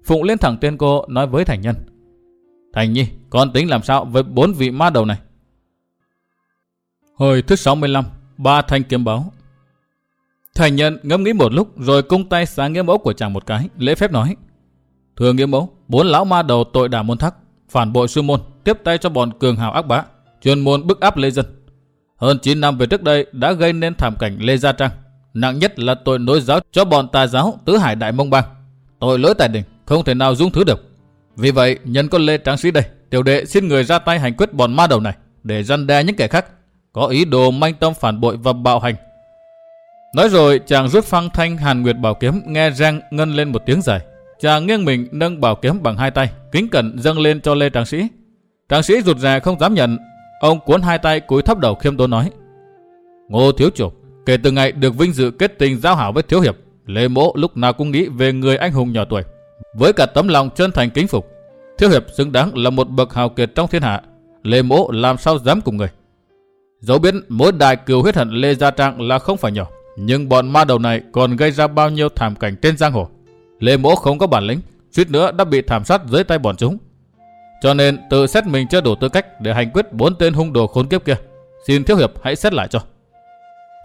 Phụng lên thẳng tiên cô nói với Thành Nhân. Thành Nhi, con tính làm sao với bốn vị ma đầu này? Hồi thứ 65, ba thanh kiếm báo. Thành Nhân ngẫm nghĩ một lúc rồi cung tay sáng nghĩa mẫu của chàng một cái, lễ phép nói. Thưa nghĩa mẫu, bốn lão ma đầu tội đà môn thắc, phản bội sư môn, tiếp tay cho bọn cường hào ác bá, chuyên môn bức áp lê dân. Hơn 9 năm về trước đây đã gây nên thảm cảnh Lê Gia Trang. Nặng nhất là tội nối giáo cho bọn tà giáo tứ hải đại mông bang. Tội lỗi tài đình không thể nào dung thứ được. Vì vậy, nhân con Lê Tráng Sĩ đây, tiểu đệ xin người ra tay hành quyết bọn ma đầu này để răn đe những kẻ khác có ý đồ manh tâm phản bội và bạo hành. Nói rồi, chàng rút phăng thanh Hàn Nguyệt bảo kiếm nghe răng ngân lên một tiếng dài. Chàng nghiêng mình nâng bảo kiếm bằng hai tay, kính cẩn dâng lên cho Lê Tráng Sĩ. Tráng Sĩ rụt rè không dám nhận, ông cuốn hai tay cúi thấp đầu khiêm tốn nói: "Ngô thiếu chủ, Kể từ ngày được vinh dự kết tình giao hảo với Thiếu Hiệp, Lê Mỗ lúc nào cũng nghĩ về người anh hùng nhỏ tuổi. Với cả tấm lòng chân thành kính phục, Thiếu Hiệp xứng đáng là một bậc hào kiệt trong thiên hạ. Lê Mỗ làm sao dám cùng người. Dẫu biết mối đại cừu huyết hận Lê Gia Trang là không phải nhỏ, nhưng bọn ma đầu này còn gây ra bao nhiêu thảm cảnh trên giang hồ. Lê Mỗ không có bản lĩnh, suýt nữa đã bị thảm sát dưới tay bọn chúng. Cho nên tự xét mình chưa đủ tư cách để hành quyết bốn tên hung đồ khốn kiếp kia. Xin Thiếu Hiệp hãy xét lại cho.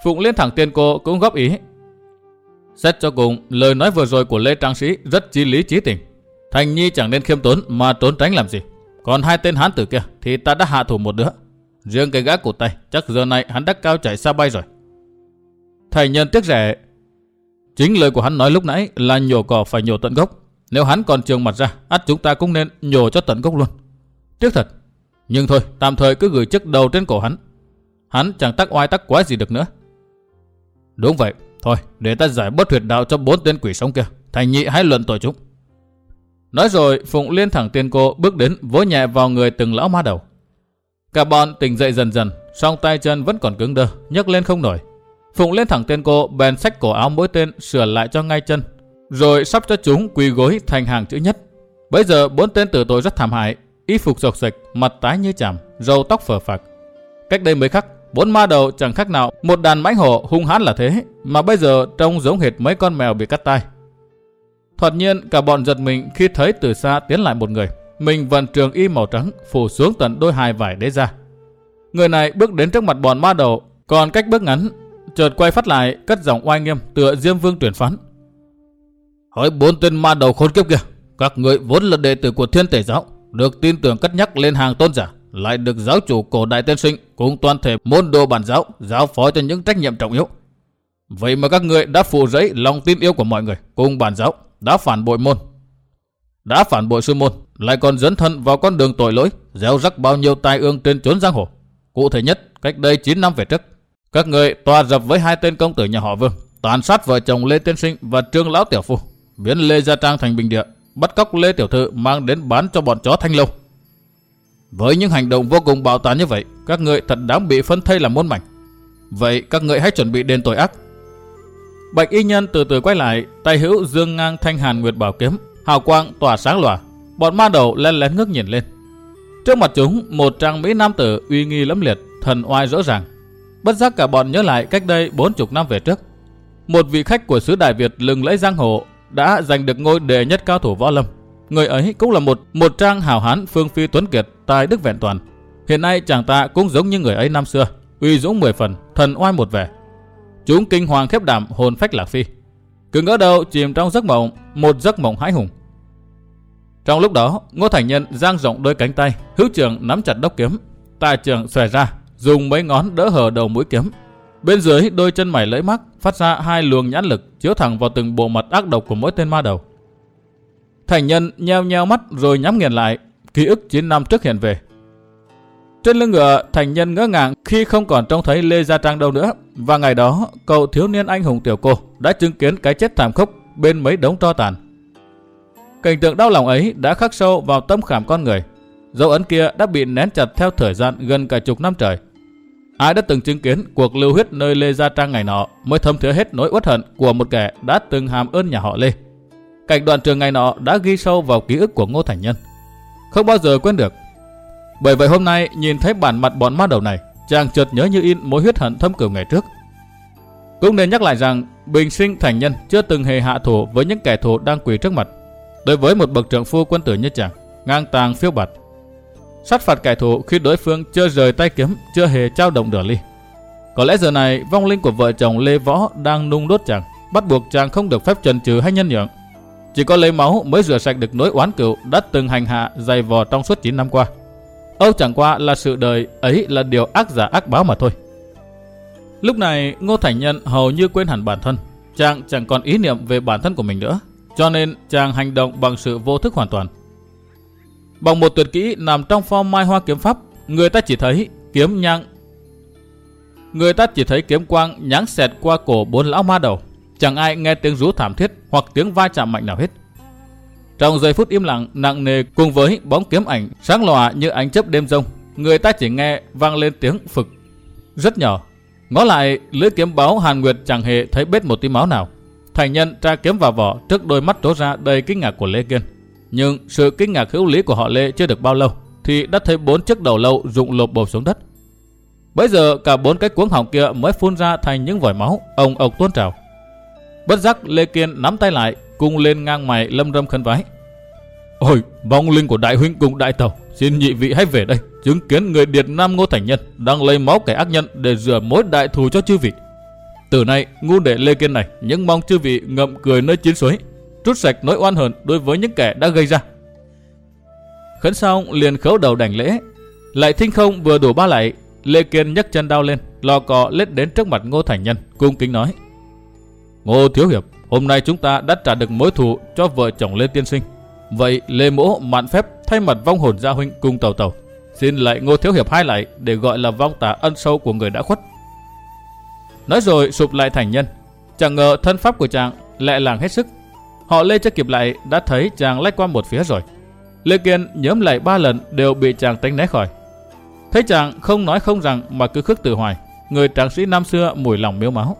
Phụng Liên thẳng tiên cô cũng góp ý. Xét cho cùng, lời nói vừa rồi của Lê Trang Sĩ rất chi lý trí tình. Thành Nhi chẳng nên khiêm tốn mà trốn tránh làm gì. Còn hai tên hán tử kia thì ta đã hạ thủ một đứa. Riêng cái gã cụt tay, chắc giờ này hắn đã cao chạy xa bay rồi. Thầy nhân tiếc rẻ. Chính lời của hắn nói lúc nãy là nhổ cỏ phải nhổ tận gốc. Nếu hắn còn trường mặt ra, ắt chúng ta cũng nên nhổ cho tận gốc luôn. Tiếc thật. Nhưng thôi, tạm thời cứ gửi chiếc đầu trên cổ hắn. Hắn chẳng tắc oai tắc quái gì được nữa. Đúng vậy, thôi để ta giải bớt huyệt đạo cho bốn tên quỷ sống kia. Thành nhị hãy luận tội chúng. Nói rồi, Phụng liên thẳng tiên cô bước đến vỗ nhẹ vào người từng lão ma đầu. Cả bọn tỉnh dậy dần dần, song tay chân vẫn còn cứng đơ, nhấc lên không nổi. Phụng lên thẳng tên cô, bèn xách cổ áo mỗi tên sửa lại cho ngay chân, rồi sắp cho chúng quỳ gối thành hàng chữ nhất. Bây giờ bốn tên tử tội rất thảm hại, y phục rộc rịch, mặt tái như chàm, râu tóc phờ phạc. Cách đây mới khắc, bốn ma đầu chẳng khác nào một đàn mãnh hổ hung hãn là thế, mà bây giờ trông giống hệt mấy con mèo bị cắt tai. Thoạt nhiên cả bọn giật mình khi thấy từ xa tiến lại một người. Mình vận trường y màu trắng phủ xuống tận đôi hài vải đế ra. Người này bước đến trước mặt bọn ma đầu, còn cách bước ngắn, chợt quay phát lại cất giọng oai nghiêm tựa Diêm Vương tuyển phán. Hỏi bốn tên ma đầu khốn kiếp kia, các người vốn là đệ tử của Thiên Tể giáo, được tin tưởng cất nhắc lên hàng tôn giả, lại được giáo chủ cổ đại tiên sinh cùng toàn thể môn đồ bản giáo giáo phó cho những trách nhiệm trọng yếu. Vậy mà các người đã phụ rẫy lòng tin yêu của mọi người cùng bản giáo, đã phản bội môn. Đã phản bội sư môn, lại còn dẫn thân vào con đường tội lỗi, gieo rắc bao nhiêu tai ương trên chốn giang hồ. Cụ thể nhất, cách đây 9 năm về trước, các người tòa dập với hai tên công tử nhà họ Vương, tàn sát vợ chồng Lê Tiên Sinh và Trương Lão Tiểu Phu, biến Lê Gia Trang thành bình địa, bắt cóc Lê Tiểu Thư mang đến bán cho bọn chó thanh lâu. Với những hành động vô cùng bạo tàn như vậy, các người thật đáng bị phân thây làm muôn mảnh. Vậy các người hãy chuẩn bị đền tội ác. Bạch y nhân từ từ quay lại, tay hữu dương ngang thanh hàn nguyệt bảo kiếm, hào quang tỏa sáng lòa. Bọn ma đầu lén lén ngước nhìn lên. Trước mặt chúng, một trang mỹ nam tử uy nghi lẫm liệt, thần oai rõ ràng. Bất giác cả bọn nhớ lại cách đây bốn chục năm về trước. Một vị khách của xứ Đại Việt lừng lẫy giang hồ đã giành được ngôi đệ nhất cao thủ võ lâm. Người ấy cũng là một một trang hào hán phương phi tuấn kiệt tài đức vẹn toàn. Hiện nay chàng ta cũng giống như người ấy năm xưa, uy dũng mười phần, thần oai một vẻ. Chúng kinh hoàng khép đảm hồn phách lạc phi. Cứ ngỡ đâu chìm trong giấc mộng, một giấc mộng hãi hùng. Trong lúc đó, Ngô Thành Nhân giang rộng đôi cánh tay, hữu trưởng nắm chặt đốc kiếm, tài trưởng xòe ra, dùng mấy ngón đỡ hở đầu mũi kiếm. Bên dưới đôi chân mày lưỡi mắt phát ra hai luồng nhãn lực chiếu thẳng vào từng bộ mặt ác độc của mỗi tên ma đầu. Thành Nhân nheo nheo mắt rồi nhắm nghiền lại, ký ức 9 năm trước hiện về. Trên lưng ngựa, Thành Nhân ngỡ ngàng khi không còn trông thấy Lê Gia Trang đâu nữa. Và ngày đó, cậu thiếu niên anh hùng tiểu cô đã chứng kiến cái chết thảm khốc bên mấy đống tro tàn. Cảnh tượng đau lòng ấy đã khắc sâu vào tâm khảm con người. Dấu ấn kia đã bị nén chặt theo thời gian gần cả chục năm trời. Ai đã từng chứng kiến cuộc lưu huyết nơi Lê Gia Trang ngày nọ mới thâm thía hết nỗi uất hận của một kẻ đã từng hàm ơn nhà họ Lê. Cảnh đoạn trường ngày nọ đã ghi sâu vào ký ức của Ngô Thành Nhân. Không bao giờ quên được. Bởi vậy hôm nay nhìn thấy bản mặt bọn ma đầu này, chàng chợt nhớ như in mối huyết hận thâm cửu ngày trước. Cũng nên nhắc lại rằng bình sinh thành nhân chưa từng hề hạ thủ với những kẻ thù đang quỳ trước mặt. Đối với một bậc trưởng phu quân tử như chàng, ngang tàng phiêu bạt. Sát phạt kẻ thù khi đối phương chưa rời tay kiếm, chưa hề trao động nửa ly. Có lẽ giờ này vong linh của vợ chồng Lê Võ đang nung đốt chàng, bắt buộc chàng không được phép trần trừ hay nhân nhượng. Chỉ có lấy máu mới rửa sạch được nỗi oán cựu đã từng hành hạ dày vò trong suốt 9 năm qua. Âu chẳng qua là sự đời ấy là điều ác giả ác báo mà thôi. Lúc này Ngô Thành Nhân hầu như quên hẳn bản thân. Chàng chẳng còn ý niệm về bản thân của mình nữa. Cho nên chàng hành động bằng sự vô thức hoàn toàn. Bằng một tuyệt kỹ nằm trong form mai hoa kiếm pháp, người ta chỉ thấy kiếm nhang Người ta chỉ thấy kiếm quang nháng xẹt qua cổ bốn lão ma đầu. Chẳng ai nghe tiếng rú thảm thiết hoặc tiếng va chạm mạnh nào hết. Trong giây phút im lặng nặng nề cùng với bóng kiếm ảnh sáng lòa như ánh chớp đêm rông, người ta chỉ nghe vang lên tiếng phực rất nhỏ. Ngó lại, lưỡi kiếm báo Hàn Nguyệt chẳng hề thấy bết một tí máu nào. Thành nhân tra kiếm vào vỏ trước đôi mắt trố ra đầy kinh ngạc của Lê Kiên. Nhưng sự kinh ngạc hữu lý của họ Lê chưa được bao lâu, thì đã thấy bốn chiếc đầu lâu rụng lộp bộp xuống đất. Bây giờ cả bốn cái cuống họng kia mới phun ra thành những vòi máu, ông ộc tuôn trào. Bất giác Lê Kiên nắm tay lại, cung lên ngang mày lâm râm khấn vái. Ôi, vong linh của đại huynh cùng đại tàu, xin nhị vị hãy về đây, chứng kiến người điệt nam ngô thành nhân đang lấy máu kẻ ác nhân để rửa mối đại thù cho chư vị. Từ nay, ngu đệ Lê Kiên này những mong chư vị ngậm cười nơi chiến suối, trút sạch nỗi oan hờn đối với những kẻ đã gây ra. Khấn xong liền khấu đầu đảnh lễ, lại thinh không vừa đủ ba lại, Lê Kiên nhấc chân đau lên, lò cò lết đến trước mặt Ngô Thành Nhân, cung kính nói: Ngô Thiếu Hiệp, hôm nay chúng ta đã trả được mối thù cho vợ chồng Lê Tiên Sinh. Vậy Lê Mỗ mạn phép thay mặt vong hồn gia huynh cùng tàu tàu. Xin lại Ngô Thiếu Hiệp hai lại để gọi là vong tà ân sâu của người đã khuất. Nói rồi sụp lại thành nhân. Chẳng ngờ thân pháp của chàng lẹ làng hết sức. Họ Lê chưa kịp lại đã thấy chàng lách qua một phía rồi. Lê Kiên nhóm lại ba lần đều bị chàng tránh né khỏi. Thấy chàng không nói không rằng mà cứ khước từ hoài. Người tráng sĩ năm xưa mùi lòng miếu máu.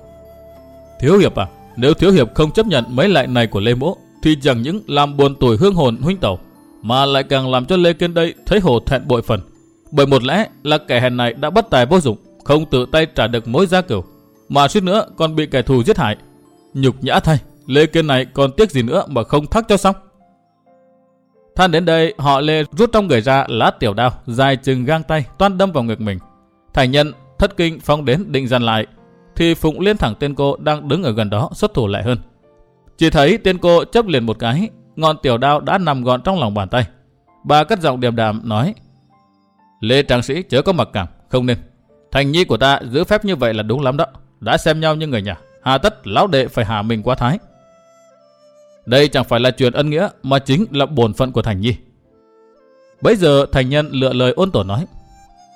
Thiếu hiệp à, nếu thiếu hiệp không chấp nhận mấy lại này của Lê Mỗ, thì chẳng những làm buồn tuổi hương hồn huynh tẩu, mà lại càng làm cho Lê Kiên đây thấy hổ thẹn bội phần. Bởi một lẽ là kẻ hèn này đã bất tài vô dụng, không tự tay trả được mối gia cửu, mà suýt nữa còn bị kẻ thù giết hại. Nhục nhã thay, Lê Kiên này còn tiếc gì nữa mà không thắc cho xong. Than đến đây, họ Lê rút trong người ra lá tiểu đao, dài chừng gang tay, toan đâm vào ngực mình. Thành nhân thất kinh phong đến định dàn lại, thì Phụng liên thẳng tên cô đang đứng ở gần đó xuất thủ lại hơn. Chỉ thấy tên cô chấp liền một cái, ngọn tiểu đao đã nằm gọn trong lòng bàn tay. Bà cất giọng điềm đạm nói, Lê Trang Sĩ chớ có mặc cảm, không nên. Thành nhi của ta giữ phép như vậy là đúng lắm đó. Đã xem nhau như người nhà, hà tất lão đệ phải hạ mình quá thái. Đây chẳng phải là chuyện ân nghĩa mà chính là bổn phận của Thành Nhi. Bây giờ Thành Nhân lựa lời ôn tổ nói.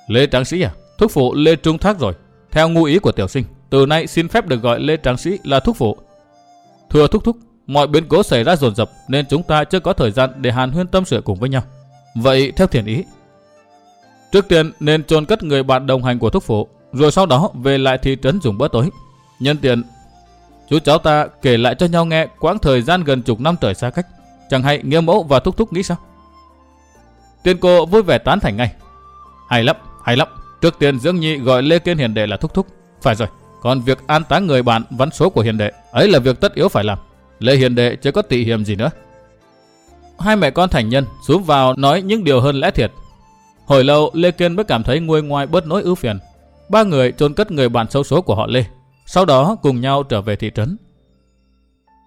Lê Tráng Sĩ à, thúc phụ Lê Trung Thác rồi. Theo ngu ý của tiểu sinh, từ nay xin phép được gọi Lê Tráng Sĩ là thúc phụ. Thưa thúc thúc, mọi biến cố xảy ra dồn dập nên chúng ta chưa có thời gian để hàn huyên tâm sự cùng với nhau. Vậy theo thiền ý. Trước tiên nên chôn cất người bạn đồng hành của thúc phụ, rồi sau đó về lại thị trấn dùng bữa tối. Nhân tiện, chú cháu ta kể lại cho nhau nghe quãng thời gian gần chục năm trời xa cách. Chẳng hay nghĩa mẫu và thúc thúc nghĩ sao? Tiên cô vui vẻ tán thành ngay. Hay lắm, hay lắm. Trước tiên dưỡng nhi gọi Lê Kiên Hiền Đệ là thúc thúc. Phải rồi, còn việc an táng người bạn vắn số của Hiền Đệ, ấy là việc tất yếu phải làm. Lê Hiền Đệ chưa có tị hiểm gì nữa. Hai mẹ con thành nhân xuống vào nói những điều hơn lẽ thiệt. Hồi lâu Lê Kiên mới cảm thấy nguôi ngoai bớt nỗi ưu phiền. Ba người chôn cất người bạn xấu số của họ Lê. Sau đó cùng nhau trở về thị trấn.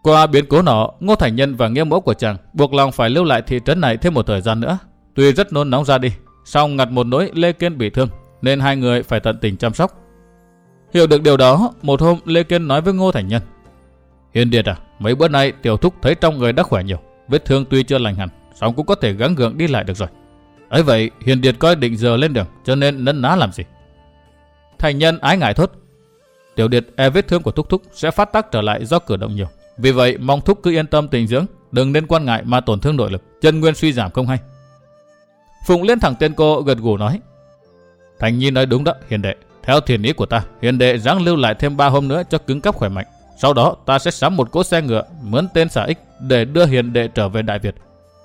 Qua biến cố nọ, Ngô Thành Nhân và nghĩa mẫu của chàng buộc lòng phải lưu lại thị trấn này thêm một thời gian nữa. Tuy rất nôn nóng ra đi, song ngặt một nỗi Lê Kiên bị thương, nên hai người phải tận tình chăm sóc. Hiểu được điều đó, một hôm Lê Kiên nói với Ngô Thành Nhân. Hiền Điệt à, mấy bữa nay tiểu thúc thấy trong người đã khỏe nhiều, vết thương tuy chưa lành hẳn, song cũng có thể gắng gượng đi lại được rồi. ấy vậy, Hiền Điệt coi định giờ lên đường, cho nên nấn ná làm gì. Thành Nhân ái ngại thốt. Tiểu Điệt e vết thương của thúc thúc sẽ phát tác trở lại do cử động nhiều. Vì vậy, mong thúc cứ yên tâm tình dưỡng, đừng nên quan ngại mà tổn thương nội lực, chân nguyên suy giảm không hay. Phụng lên thẳng tên cô gật gù nói. Thành Nhi nói đúng đó, hiền đệ. Theo thiền ý của ta, hiền đệ ráng lưu lại thêm 3 hôm nữa cho cứng cắp khỏe mạnh. Sau đó ta sẽ sắm một cỗ xe ngựa mướn tên xả ích để đưa hiền đệ trở về Đại Việt.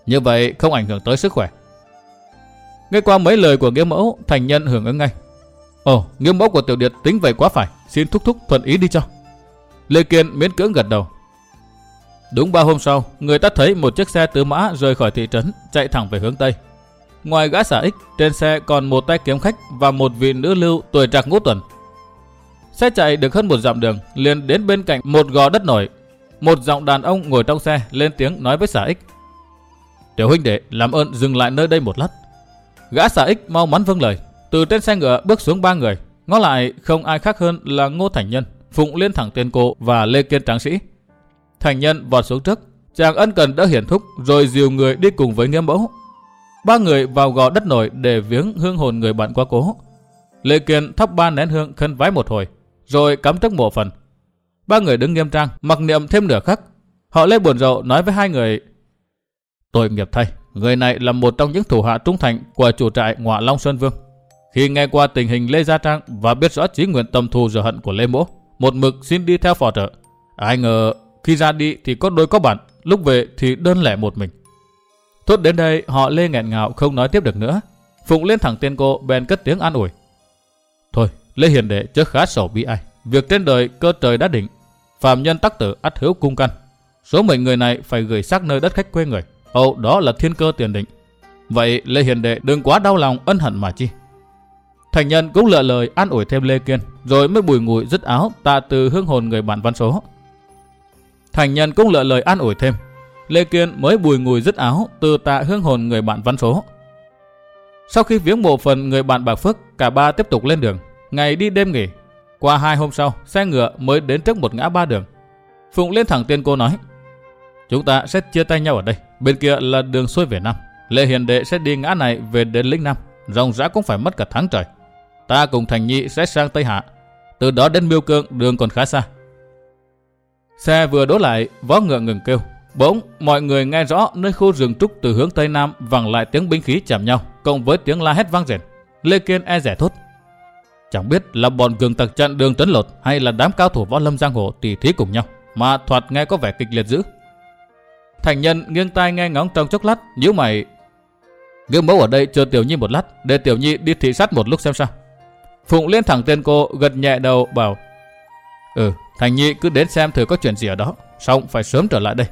Như vậy không ảnh hưởng tới sức khỏe. Nghe qua mấy lời của nghĩa mẫu, thành nhân hưởng ứng ngay. Ồ, nghiêm mẫu của tiểu điệt tính vậy quá phải, xin thúc thúc thuận ý đi cho. Lê Kiên miễn cưỡng gật đầu. Đúng ba hôm sau, người ta thấy một chiếc xe tứ mã rời khỏi thị trấn, chạy thẳng về hướng Tây. Ngoài gã xả ích, trên xe còn một tay kiếm khách và một vị nữ lưu tuổi trạc ngũ tuần. Xe chạy được hơn một dặm đường, liền đến bên cạnh một gò đất nổi. Một giọng đàn ông ngồi trong xe lên tiếng nói với xả ích. Tiểu huynh đệ, làm ơn dừng lại nơi đây một lát. Gã xả ích mau mắn vâng lời. Từ trên xe ngựa bước xuống ba người. Ngó lại không ai khác hơn là Ngô Thành Nhân, Phụng Liên Thẳng Tiền Cổ và Lê Kiên Tráng Sĩ. Thành Nhân vọt xuống trước. Chàng ân cần đỡ hiển thúc rồi dìu người đi cùng với nghiêm mẫu Ba người vào gò đất nổi để viếng hương hồn người bạn quá cố. Lê Kiên thắp ba nén hương khấn vái một hồi, rồi cắm trước mộ phần. Ba người đứng nghiêm trang, mặc niệm thêm nửa khắc. Họ Lê buồn rầu nói với hai người, Tội nghiệp thay, người này là một trong những thủ hạ trung thành của chủ trại ngọa Long Sơn Vương. Khi nghe qua tình hình Lê Gia Trang và biết rõ chí nguyện tâm thù giờ hận của Lê Mỗ, một mực xin đi theo phò trợ. Ai ngờ khi ra đi thì có đôi có bạn, lúc về thì đơn lẻ một mình. Thốt đến đây họ Lê nghẹn ngào không nói tiếp được nữa. Phụng lên thẳng tên cô bèn cất tiếng an ủi. Thôi, Lê Hiền Đệ chớ khá sầu bi ai. Việc trên đời cơ trời đã định. Phạm nhân tắc tử ắt hữu cung căn. Số mệnh người này phải gửi xác nơi đất khách quê người. Ồ, đó là thiên cơ tiền định. Vậy Lê Hiền Đệ đừng quá đau lòng ân hận mà chi. Thành nhân cũng lựa lời an ủi thêm Lê Kiên, rồi mới bùi ngùi dứt áo tạ từ hương hồn người bạn văn số. Thành nhân cũng lựa lời an ủi thêm, Lê Kiên mới bùi ngùi dứt áo từ tạ hương hồn người bạn văn số. Sau khi viếng mộ phần người bạn Bạc Phước, cả ba tiếp tục lên đường. Ngày đi đêm nghỉ. Qua hai hôm sau, xe ngựa mới đến trước một ngã ba đường. Phụng lên thẳng tiên cô nói. Chúng ta sẽ chia tay nhau ở đây. Bên kia là đường xuôi về Nam. Lê Hiền Đệ sẽ đi ngã này về đến lĩnh Nam. Ròng rã cũng phải mất cả tháng trời. Ta cùng Thành Nhi sẽ sang Tây Hạ. Từ đó đến Miêu Cương đường còn khá xa. Xe vừa đỗ lại, vó ngựa ngừng kêu. Bỗng, mọi người nghe rõ nơi khu rừng trúc từ hướng Tây Nam vang lại tiếng binh khí chạm nhau, cộng với tiếng la hét vang rền. Lê Kiên e rẻ thốt. Chẳng biết là bọn cường tặc chặn đường tấn lột hay là đám cao thủ võ lâm giang hồ tỉ thí cùng nhau, mà thoạt nghe có vẻ kịch liệt dữ. Thành nhân nghiêng tai nghe ngóng trong chốc lát, nhíu mày. Gương mẫu ở đây chờ Tiểu Nhi một lát, để Tiểu Nhi đi thị sát một lúc xem sao. Phụng liên thẳng tên cô, gật nhẹ đầu bảo. Ừ, Thành Nhi cứ đến xem thử có chuyện gì ở đó, xong phải sớm trở lại đây.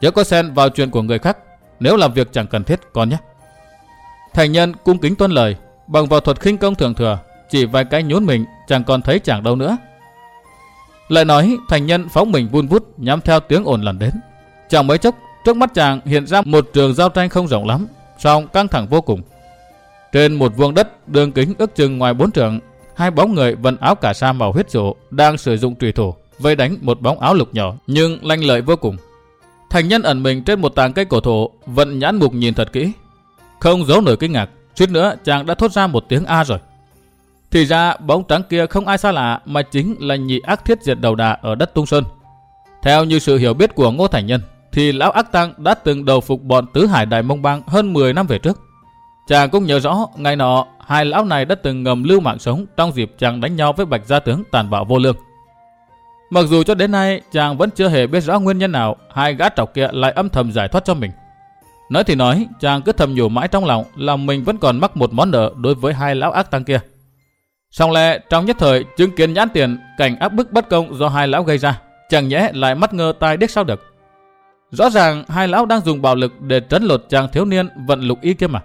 Chớ có xen vào chuyện của người khác, nếu làm việc chẳng cần thiết con nhé. Thành nhân cung kính tuân lời, bằng vào thuật khinh công thường thừa, chỉ vài cái nhún mình chẳng còn thấy chẳng đâu nữa. Lại nói thành nhân phóng mình vun vút nhắm theo tiếng ồn lần đến. Chẳng mấy chốc trước mắt chàng hiện ra một trường giao tranh không rộng lắm, song căng thẳng vô cùng. Trên một vuông đất đường kính ước chừng ngoài bốn trường, hai bóng người vận áo cà sa màu huyết rộ đang sử dụng trùy thủ vây đánh một bóng áo lục nhỏ nhưng lanh lợi vô cùng. Thành nhân ẩn mình trên một tàng cây cổ thụ, vận nhãn mục nhìn thật kỹ. Không giấu nổi kinh ngạc, chút nữa chàng đã thốt ra một tiếng A rồi. Thì ra bóng trắng kia không ai xa lạ mà chính là nhị ác thiết diệt đầu đà ở đất Tung Sơn. Theo như sự hiểu biết của Ngô Thành Nhân, thì lão ác tăng đã từng đầu phục bọn tứ hải đại mông bang hơn 10 năm về trước. Chàng cũng nhớ rõ, ngày nọ, hai lão này đã từng ngầm lưu mạng sống trong dịp chàng đánh nhau với bạch gia tướng tàn bạo vô lương. Mặc dù cho đến nay chàng vẫn chưa hề biết rõ nguyên nhân nào hai gã trọc kia lại âm thầm giải thoát cho mình. Nói thì nói, chàng cứ thầm nhủ mãi trong lòng là mình vẫn còn mắc một món nợ đối với hai lão ác tăng kia. Song lẽ trong nhất thời chứng kiến nhãn tiền cảnh áp bức bất công do hai lão gây ra, chẳng nhẽ lại mắt ngơ tai điếc sao được. Rõ ràng hai lão đang dùng bạo lực để trấn lột chàng thiếu niên vận lục y kia mà.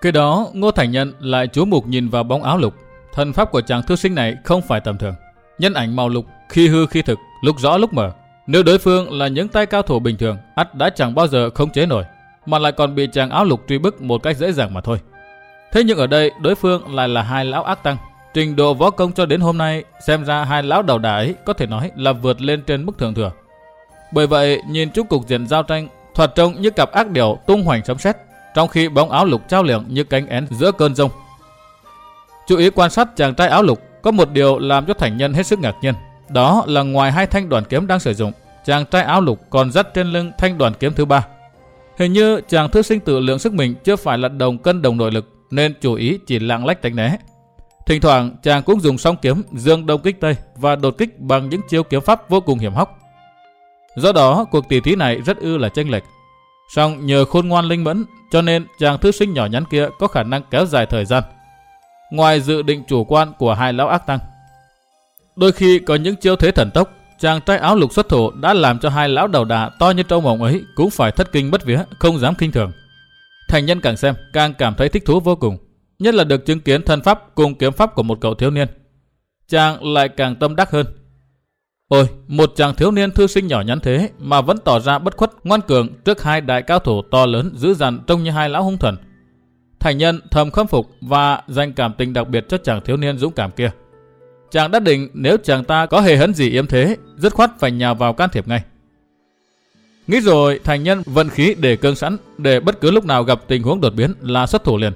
Khi đó Ngô Thành Nhân lại chú mục nhìn vào bóng áo lục. Thần pháp của chàng thư sinh này không phải tầm thường. Nhân ảnh màu lục khi hư khi thực, lúc rõ lúc mở. Nếu đối phương là những tay cao thủ bình thường, ắt đã chẳng bao giờ không chế nổi, mà lại còn bị chàng áo lục truy bức một cách dễ dàng mà thôi. Thế nhưng ở đây đối phương lại là hai lão ác tăng. Trình độ võ công cho đến hôm nay xem ra hai lão đầu đà ấy có thể nói là vượt lên trên mức thường thừa. Bởi vậy nhìn chung cục diện giao tranh thoạt trông như cặp ác điểu tung hoành sấm sét, trong khi bóng áo lục trao liệng như cánh én giữa cơn rông. Chú ý quan sát chàng trai áo lục có một điều làm cho thành nhân hết sức ngạc nhiên. Đó là ngoài hai thanh đoàn kiếm đang sử dụng, chàng trai áo lục còn dắt trên lưng thanh đoàn kiếm thứ ba. Hình như chàng thư sinh tự lượng sức mình chưa phải là đồng cân đồng nội lực nên chủ ý chỉ lạng lách tránh né. Thỉnh thoảng chàng cũng dùng song kiếm dương đông kích tây và đột kích bằng những chiêu kiếm pháp vô cùng hiểm hóc. Do đó cuộc tỷ thí này rất ư là chênh lệch. Song nhờ khôn ngoan linh mẫn cho nên chàng thư sinh nhỏ nhắn kia có khả năng kéo dài thời gian ngoài dự định chủ quan của hai lão ác tăng. Đôi khi có những chiêu thế thần tốc, chàng trai áo lục xuất thủ đã làm cho hai lão đầu đà to như trâu mộng ấy cũng phải thất kinh bất vía, không dám kinh thường. Thành nhân càng xem, càng cảm thấy thích thú vô cùng, nhất là được chứng kiến thân pháp cùng kiếm pháp của một cậu thiếu niên. Chàng lại càng tâm đắc hơn. Ôi, một chàng thiếu niên thư sinh nhỏ nhắn thế mà vẫn tỏ ra bất khuất, ngoan cường trước hai đại cao thủ to lớn dữ dằn trông như hai lão hung thần. Thành nhân thầm khâm phục và dành cảm tình đặc biệt cho chàng thiếu niên dũng cảm kia. Chàng đã định nếu chàng ta có hề hấn gì yếm thế, dứt khoát phải nhào vào can thiệp ngay. Nghĩ rồi, thành nhân vận khí để cương sẵn, để bất cứ lúc nào gặp tình huống đột biến là xuất thủ liền.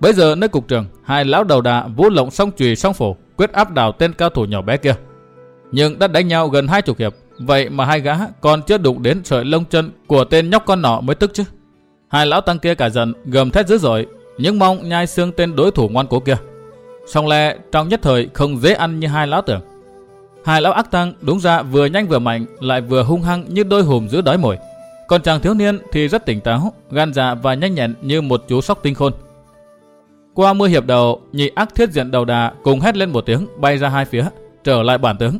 Bây giờ nơi cục trường, hai lão đầu đà vũ lộng song chùy song phổ, quyết áp đảo tên cao thủ nhỏ bé kia. Nhưng đã đánh nhau gần hai chục hiệp, vậy mà hai gã còn chưa đụng đến sợi lông chân của tên nhóc con nọ mới tức chứ. Hai lão tăng kia cả giận, gầm thét dữ dội, nhưng mong nhai xương tên đối thủ ngoan cố kia. Song lẽ trong nhất thời không dễ ăn như hai lão tưởng. Hai lão ác tăng đúng ra vừa nhanh vừa mạnh lại vừa hung hăng như đôi hùm giữ đói mồi. Còn chàng thiếu niên thì rất tỉnh táo, gan dạ và nhanh nhẹn như một chú sóc tinh khôn. Qua mưa hiệp đầu, nhị ác thiết diện đầu đà cùng hét lên một tiếng bay ra hai phía, trở lại bản tướng.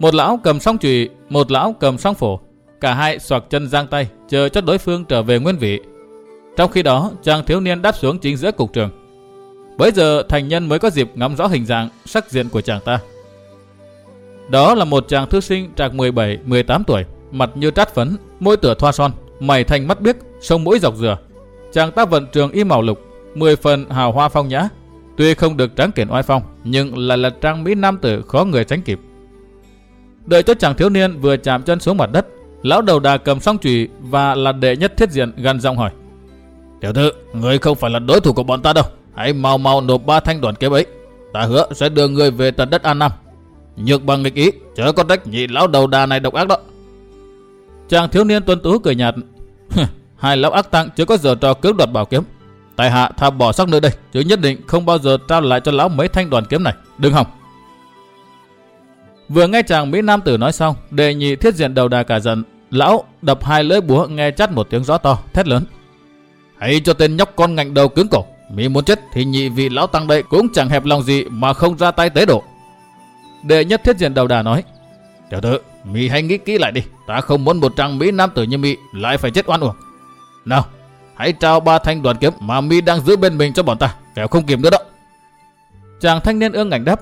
Một lão cầm song chùy, một lão cầm song phổ. Cả hai xoạc chân giang tay, chờ cho đối phương trở về nguyên vị. Trong khi đó, chàng thiếu niên đáp xuống chính giữa cục trường. Bây giờ thành nhân mới có dịp ngắm rõ hình dạng, sắc diện của chàng ta. Đó là một chàng thư sinh trạc 17-18 tuổi, mặt như trát phấn, môi tửa thoa son, mày thành mắt biếc, sông mũi dọc dừa. Chàng ta vận trường y màu lục, 10 phần hào hoa phong nhã. Tuy không được tráng kiện oai phong, nhưng lại là trang mỹ nam tử khó người tránh kịp. Đợi cho chàng thiếu niên vừa chạm chân xuống mặt đất, lão đầu đà cầm song chùy và là đệ nhất thiết diện gần giọng hỏi. Tiểu thư, người không phải là đối thủ của bọn ta đâu. Hãy mau mau nộp ba thanh đoàn kiếm ấy. Ta hứa sẽ đưa người về tận đất An Nam. Nhược bằng nghịch ý, chớ có trách nhị lão đầu đà này độc ác đó. Chàng thiếu niên tuân tú cười nhạt. Hai lão ác tăng chưa có giờ trò cướp đoạt bảo kiếm. Tại hạ tha bỏ sắc nơi đây, chứ nhất định không bao giờ trao lại cho lão mấy thanh đoàn kiếm này. Đừng hỏng. Vừa nghe chàng Mỹ Nam tử nói xong, đệ nhị thiết diện đầu đà cả giận. Lão đập hai lưỡi búa nghe chắt một tiếng gió to, thét lớn. Hãy cho tên nhóc con ngạnh đầu cứng cổ. Mỹ muốn chết thì nhị vị lão tăng đây cũng chẳng hẹp lòng gì mà không ra tay tế độ. Đệ nhất thiết diện đầu đà nói. Tiểu tử, Mỹ hãy nghĩ kỹ lại đi. Ta không muốn một trang Mỹ Nam tử như Mỹ lại phải chết oan uổng. Nào, hãy trao ba thanh đoàn kiếm mà Mỹ đang giữ bên mình cho bọn ta. Kẻo không kịp nữa đó. Chàng thanh niên ương ảnh đáp.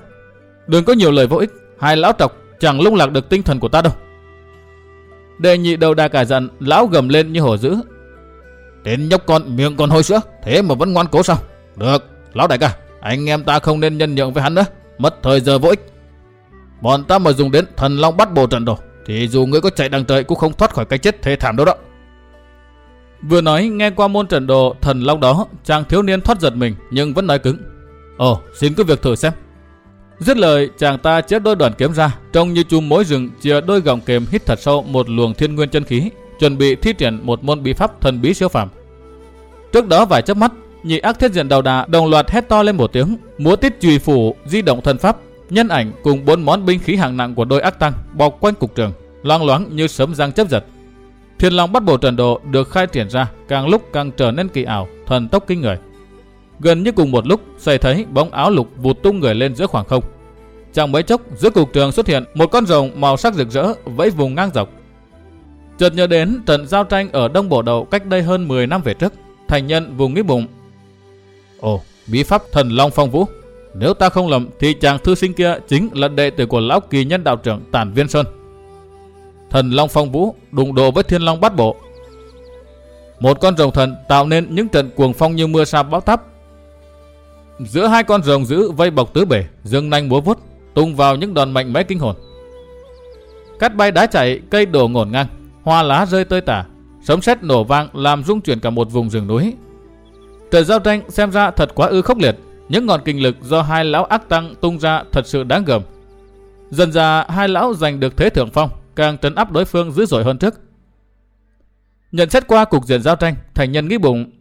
Đừng có nhiều lời vô ích. Hai lão trọc chẳng lung lạc được tinh thần của ta đâu. Đệ nhị đầu đà cả giận, lão gầm lên như hổ dữ. Tên nhóc con miệng còn hôi sữa, thế mà vẫn ngoan cố sao? Được, lão đại ca, anh em ta không nên nhân nhượng với hắn nữa, mất thời giờ vô ích. Bọn ta mà dùng đến thần long bắt bồ trận đồ, thì dù ngươi có chạy đằng trời cũng không thoát khỏi cái chết thê thảm đâu đó. Vừa nói nghe qua môn trận đồ thần long đó, chàng thiếu niên thoát giật mình nhưng vẫn nói cứng. Ồ, xin cứ việc thử xem. Dứt lời, chàng ta chép đôi đoàn kiếm ra, trông như chùm mối rừng chia đôi gọng kềm hít thật sâu một luồng thiên nguyên chân khí, chuẩn bị thi triển một môn bí pháp thần bí siêu phàm. Trước đó vài chớp mắt, nhị ác thiết diện đầu đà đồng loạt hét to lên một tiếng, múa tít chùy phủ, di động thần pháp, nhân ảnh cùng bốn món binh khí hạng nặng của đôi ác tăng bọc quanh cục trường, loang loáng như sấm răng chấp giật. Thiên Long bắt bộ trận độ được khai triển ra, càng lúc càng trở nên kỳ ảo, thần tốc kinh người. Gần như cùng một lúc, xoay thấy bóng áo lục vụt tung người lên giữa khoảng không. Trong mấy chốc, giữa cục trường xuất hiện một con rồng màu sắc rực rỡ vẫy vùng ngang dọc. Chợt nhớ đến trận giao tranh ở Đông Bộ Đậu cách đây hơn 10 năm về trước, thành nhân vùng nghĩ bụng. Ồ, bí pháp thần Long Phong Vũ. Nếu ta không lầm thì chàng thư sinh kia chính là đệ tử của lão kỳ nhân đạo trưởng Tản Viên Sơn. Thần Long Phong Vũ đụng độ với Thiên Long Bát Bộ. Một con rồng thần tạo nên những trận cuồng phong như mưa sa bão táp Giữa hai con rồng dữ vây bọc tứ bể, dương nanh múa vuốt, tung vào những đòn mạnh mẽ kinh hồn. Cát bay đá chạy, cây đổ ngổn ngang, hoa lá rơi tơi tả, sấm sét nổ vang làm rung chuyển cả một vùng rừng núi. Trận giao tranh xem ra thật quá ư khốc liệt, những ngọn kinh lực do hai lão ác tăng tung ra thật sự đáng gờm. Dần ra hai lão giành được thế thượng phong, càng trấn áp đối phương dữ dội hơn trước. Nhận xét qua cục diện giao tranh, thành nhân nghĩ bụng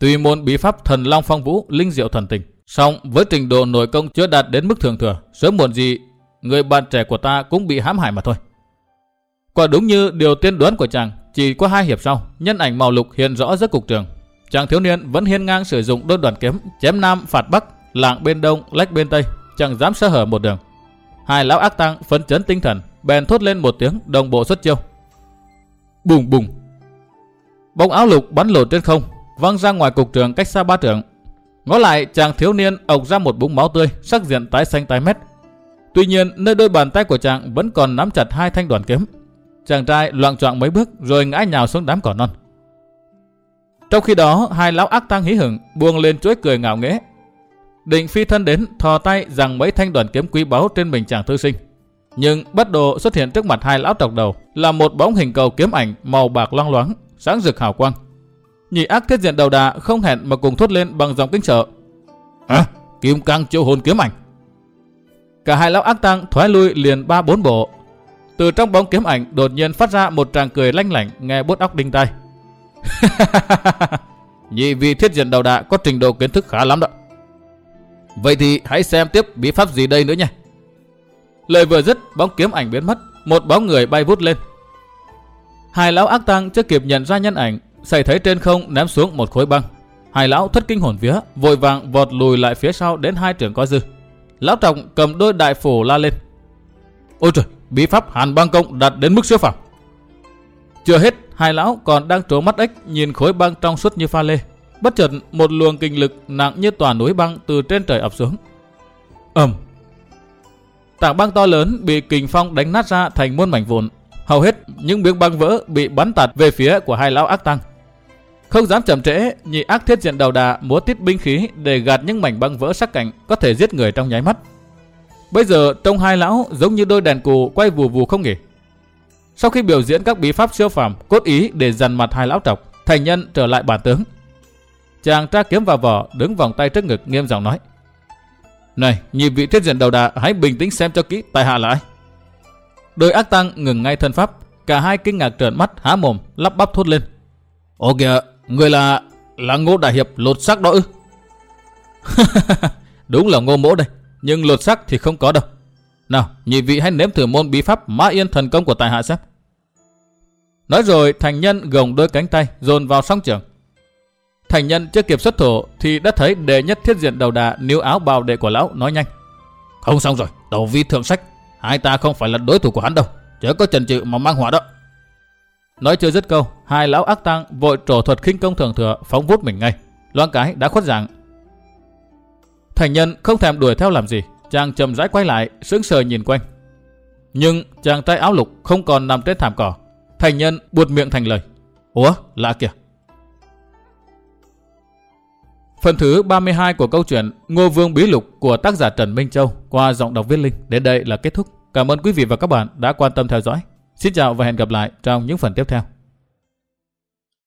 Tuy môn bí pháp thần long phong vũ linh diệu thần tình, song với trình độ nội công chưa đạt đến mức thường thừa, sớm muộn gì người bạn trẻ của ta cũng bị hãm hại mà thôi. Quả đúng như điều tiên đoán của chàng, chỉ qua hai hiệp sau, nhân ảnh màu lục hiện rõ rất cục trường. Chàng thiếu niên vẫn hiên ngang sử dụng đôi đoàn kiếm, chém nam phạt bắc, lạng bên đông, lách bên tây, chẳng dám sơ hở một đường. Hai lão ác tăng phấn chấn tinh thần, bèn thốt lên một tiếng đồng bộ xuất chiêu. Bùng bùng. Bóng áo lục bắn lột trên không, văng ra ngoài cục trường cách xa ba trượng. Ngó lại, chàng thiếu niên ộc ra một búng máu tươi, sắc diện tái xanh tái mét. Tuy nhiên, nơi đôi bàn tay của chàng vẫn còn nắm chặt hai thanh đoàn kiếm. Chàng trai loạn choạng mấy bước rồi ngã nhào xuống đám cỏ non. Trong khi đó, hai lão ác tăng hí hửng buông lên chuỗi cười ngạo nghễ. Định phi thân đến thò tay rằng mấy thanh đoàn kiếm quý báu trên mình chàng thư sinh. Nhưng bất đồ xuất hiện trước mặt hai lão tộc đầu là một bóng hình cầu kiếm ảnh màu bạc loang loáng, sáng rực hào quang. Nhị ác thiết diện đầu đà không hẹn mà cùng thốt lên bằng dòng kinh sợ. Hả? Kim cang triệu hồn kiếm ảnh. Cả hai lão ác tăng thoái lui liền ba bốn bộ. Từ trong bóng kiếm ảnh đột nhiên phát ra một tràng cười lanh lảnh nghe bút óc đinh tai. (laughs) nhị vị thiết diện đầu đà có trình độ kiến thức khá lắm đó. Vậy thì hãy xem tiếp bí pháp gì đây nữa nha. Lời vừa dứt, bóng kiếm ảnh biến mất, một bóng người bay vút lên. Hai lão ác tăng chưa kịp nhận ra nhân ảnh, xảy thấy trên không ném xuống một khối băng. Hai lão thất kinh hồn vía, vội vàng vọt lùi lại phía sau đến hai trưởng có dư. Lão trọng cầm đôi đại phủ la lên. Ôi trời, bí pháp hàn băng công đạt đến mức siêu phẩm. Chưa hết, hai lão còn đang trố mắt ếch nhìn khối băng trong suốt như pha lê. Bất chợt một luồng kinh lực nặng như tòa núi băng từ trên trời ập xuống. ầm, tảng băng to lớn bị kình phong đánh nát ra thành muôn mảnh vụn. Hầu hết những miếng băng vỡ bị bắn tạt về phía của hai lão ác tăng. Không dám chậm trễ, nhị ác thiết diện đầu đà múa tít binh khí để gạt những mảnh băng vỡ sắc cạnh có thể giết người trong nháy mắt. Bây giờ trông hai lão giống như đôi đèn cù quay vù vù không nghỉ. Sau khi biểu diễn các bí pháp siêu phàm cốt ý để dằn mặt hai lão trọc, thành nhân trở lại bản tướng. Chàng tra kiếm vào vỏ, đứng vòng tay trước ngực nghiêm giọng nói. Này, nhị vị thiết diện đầu đà, hãy bình tĩnh xem cho kỹ tài hạ là ai. Đôi ác tăng ngừng ngay thân pháp, cả hai kinh ngạc trợn mắt há mồm, lắp bắp thốt lên. Ồ kìa, người là... là ngô đại hiệp lột xác đó ư? (laughs) Đúng là ngô mỗ đây, nhưng lột xác thì không có đâu. Nào, nhị vị hãy nếm thử môn bí pháp mã yên thần công của tài hạ xem. Nói rồi, thành nhân gồng đôi cánh tay, dồn vào song trường. Thành nhân chưa kịp xuất thủ thì đã thấy đệ nhất thiết diện đầu đà níu áo bào đệ của lão nói nhanh. Không xong rồi, đầu vi thượng sách, hai ta không phải là đối thủ của hắn đâu, chớ có chần chừ mà mang hỏa đó. Nói chưa dứt câu, hai lão ác tăng vội trổ thuật khinh công thường thừa phóng vút mình ngay. Loan cái đã khuất dạng. Thành nhân không thèm đuổi theo làm gì, chàng chậm rãi quay lại, sững sờ nhìn quanh. Nhưng chàng trai áo lục không còn nằm trên thảm cỏ. Thành nhân buột miệng thành lời. Ủa, lạ kìa. Phần thứ 32 của câu chuyện Ngô Vương Bí Lục của tác giả Trần Minh Châu qua giọng đọc viết linh đến đây là kết thúc. Cảm ơn quý vị và các bạn đã quan tâm theo dõi. Xin chào và hẹn gặp lại trong những phần tiếp theo.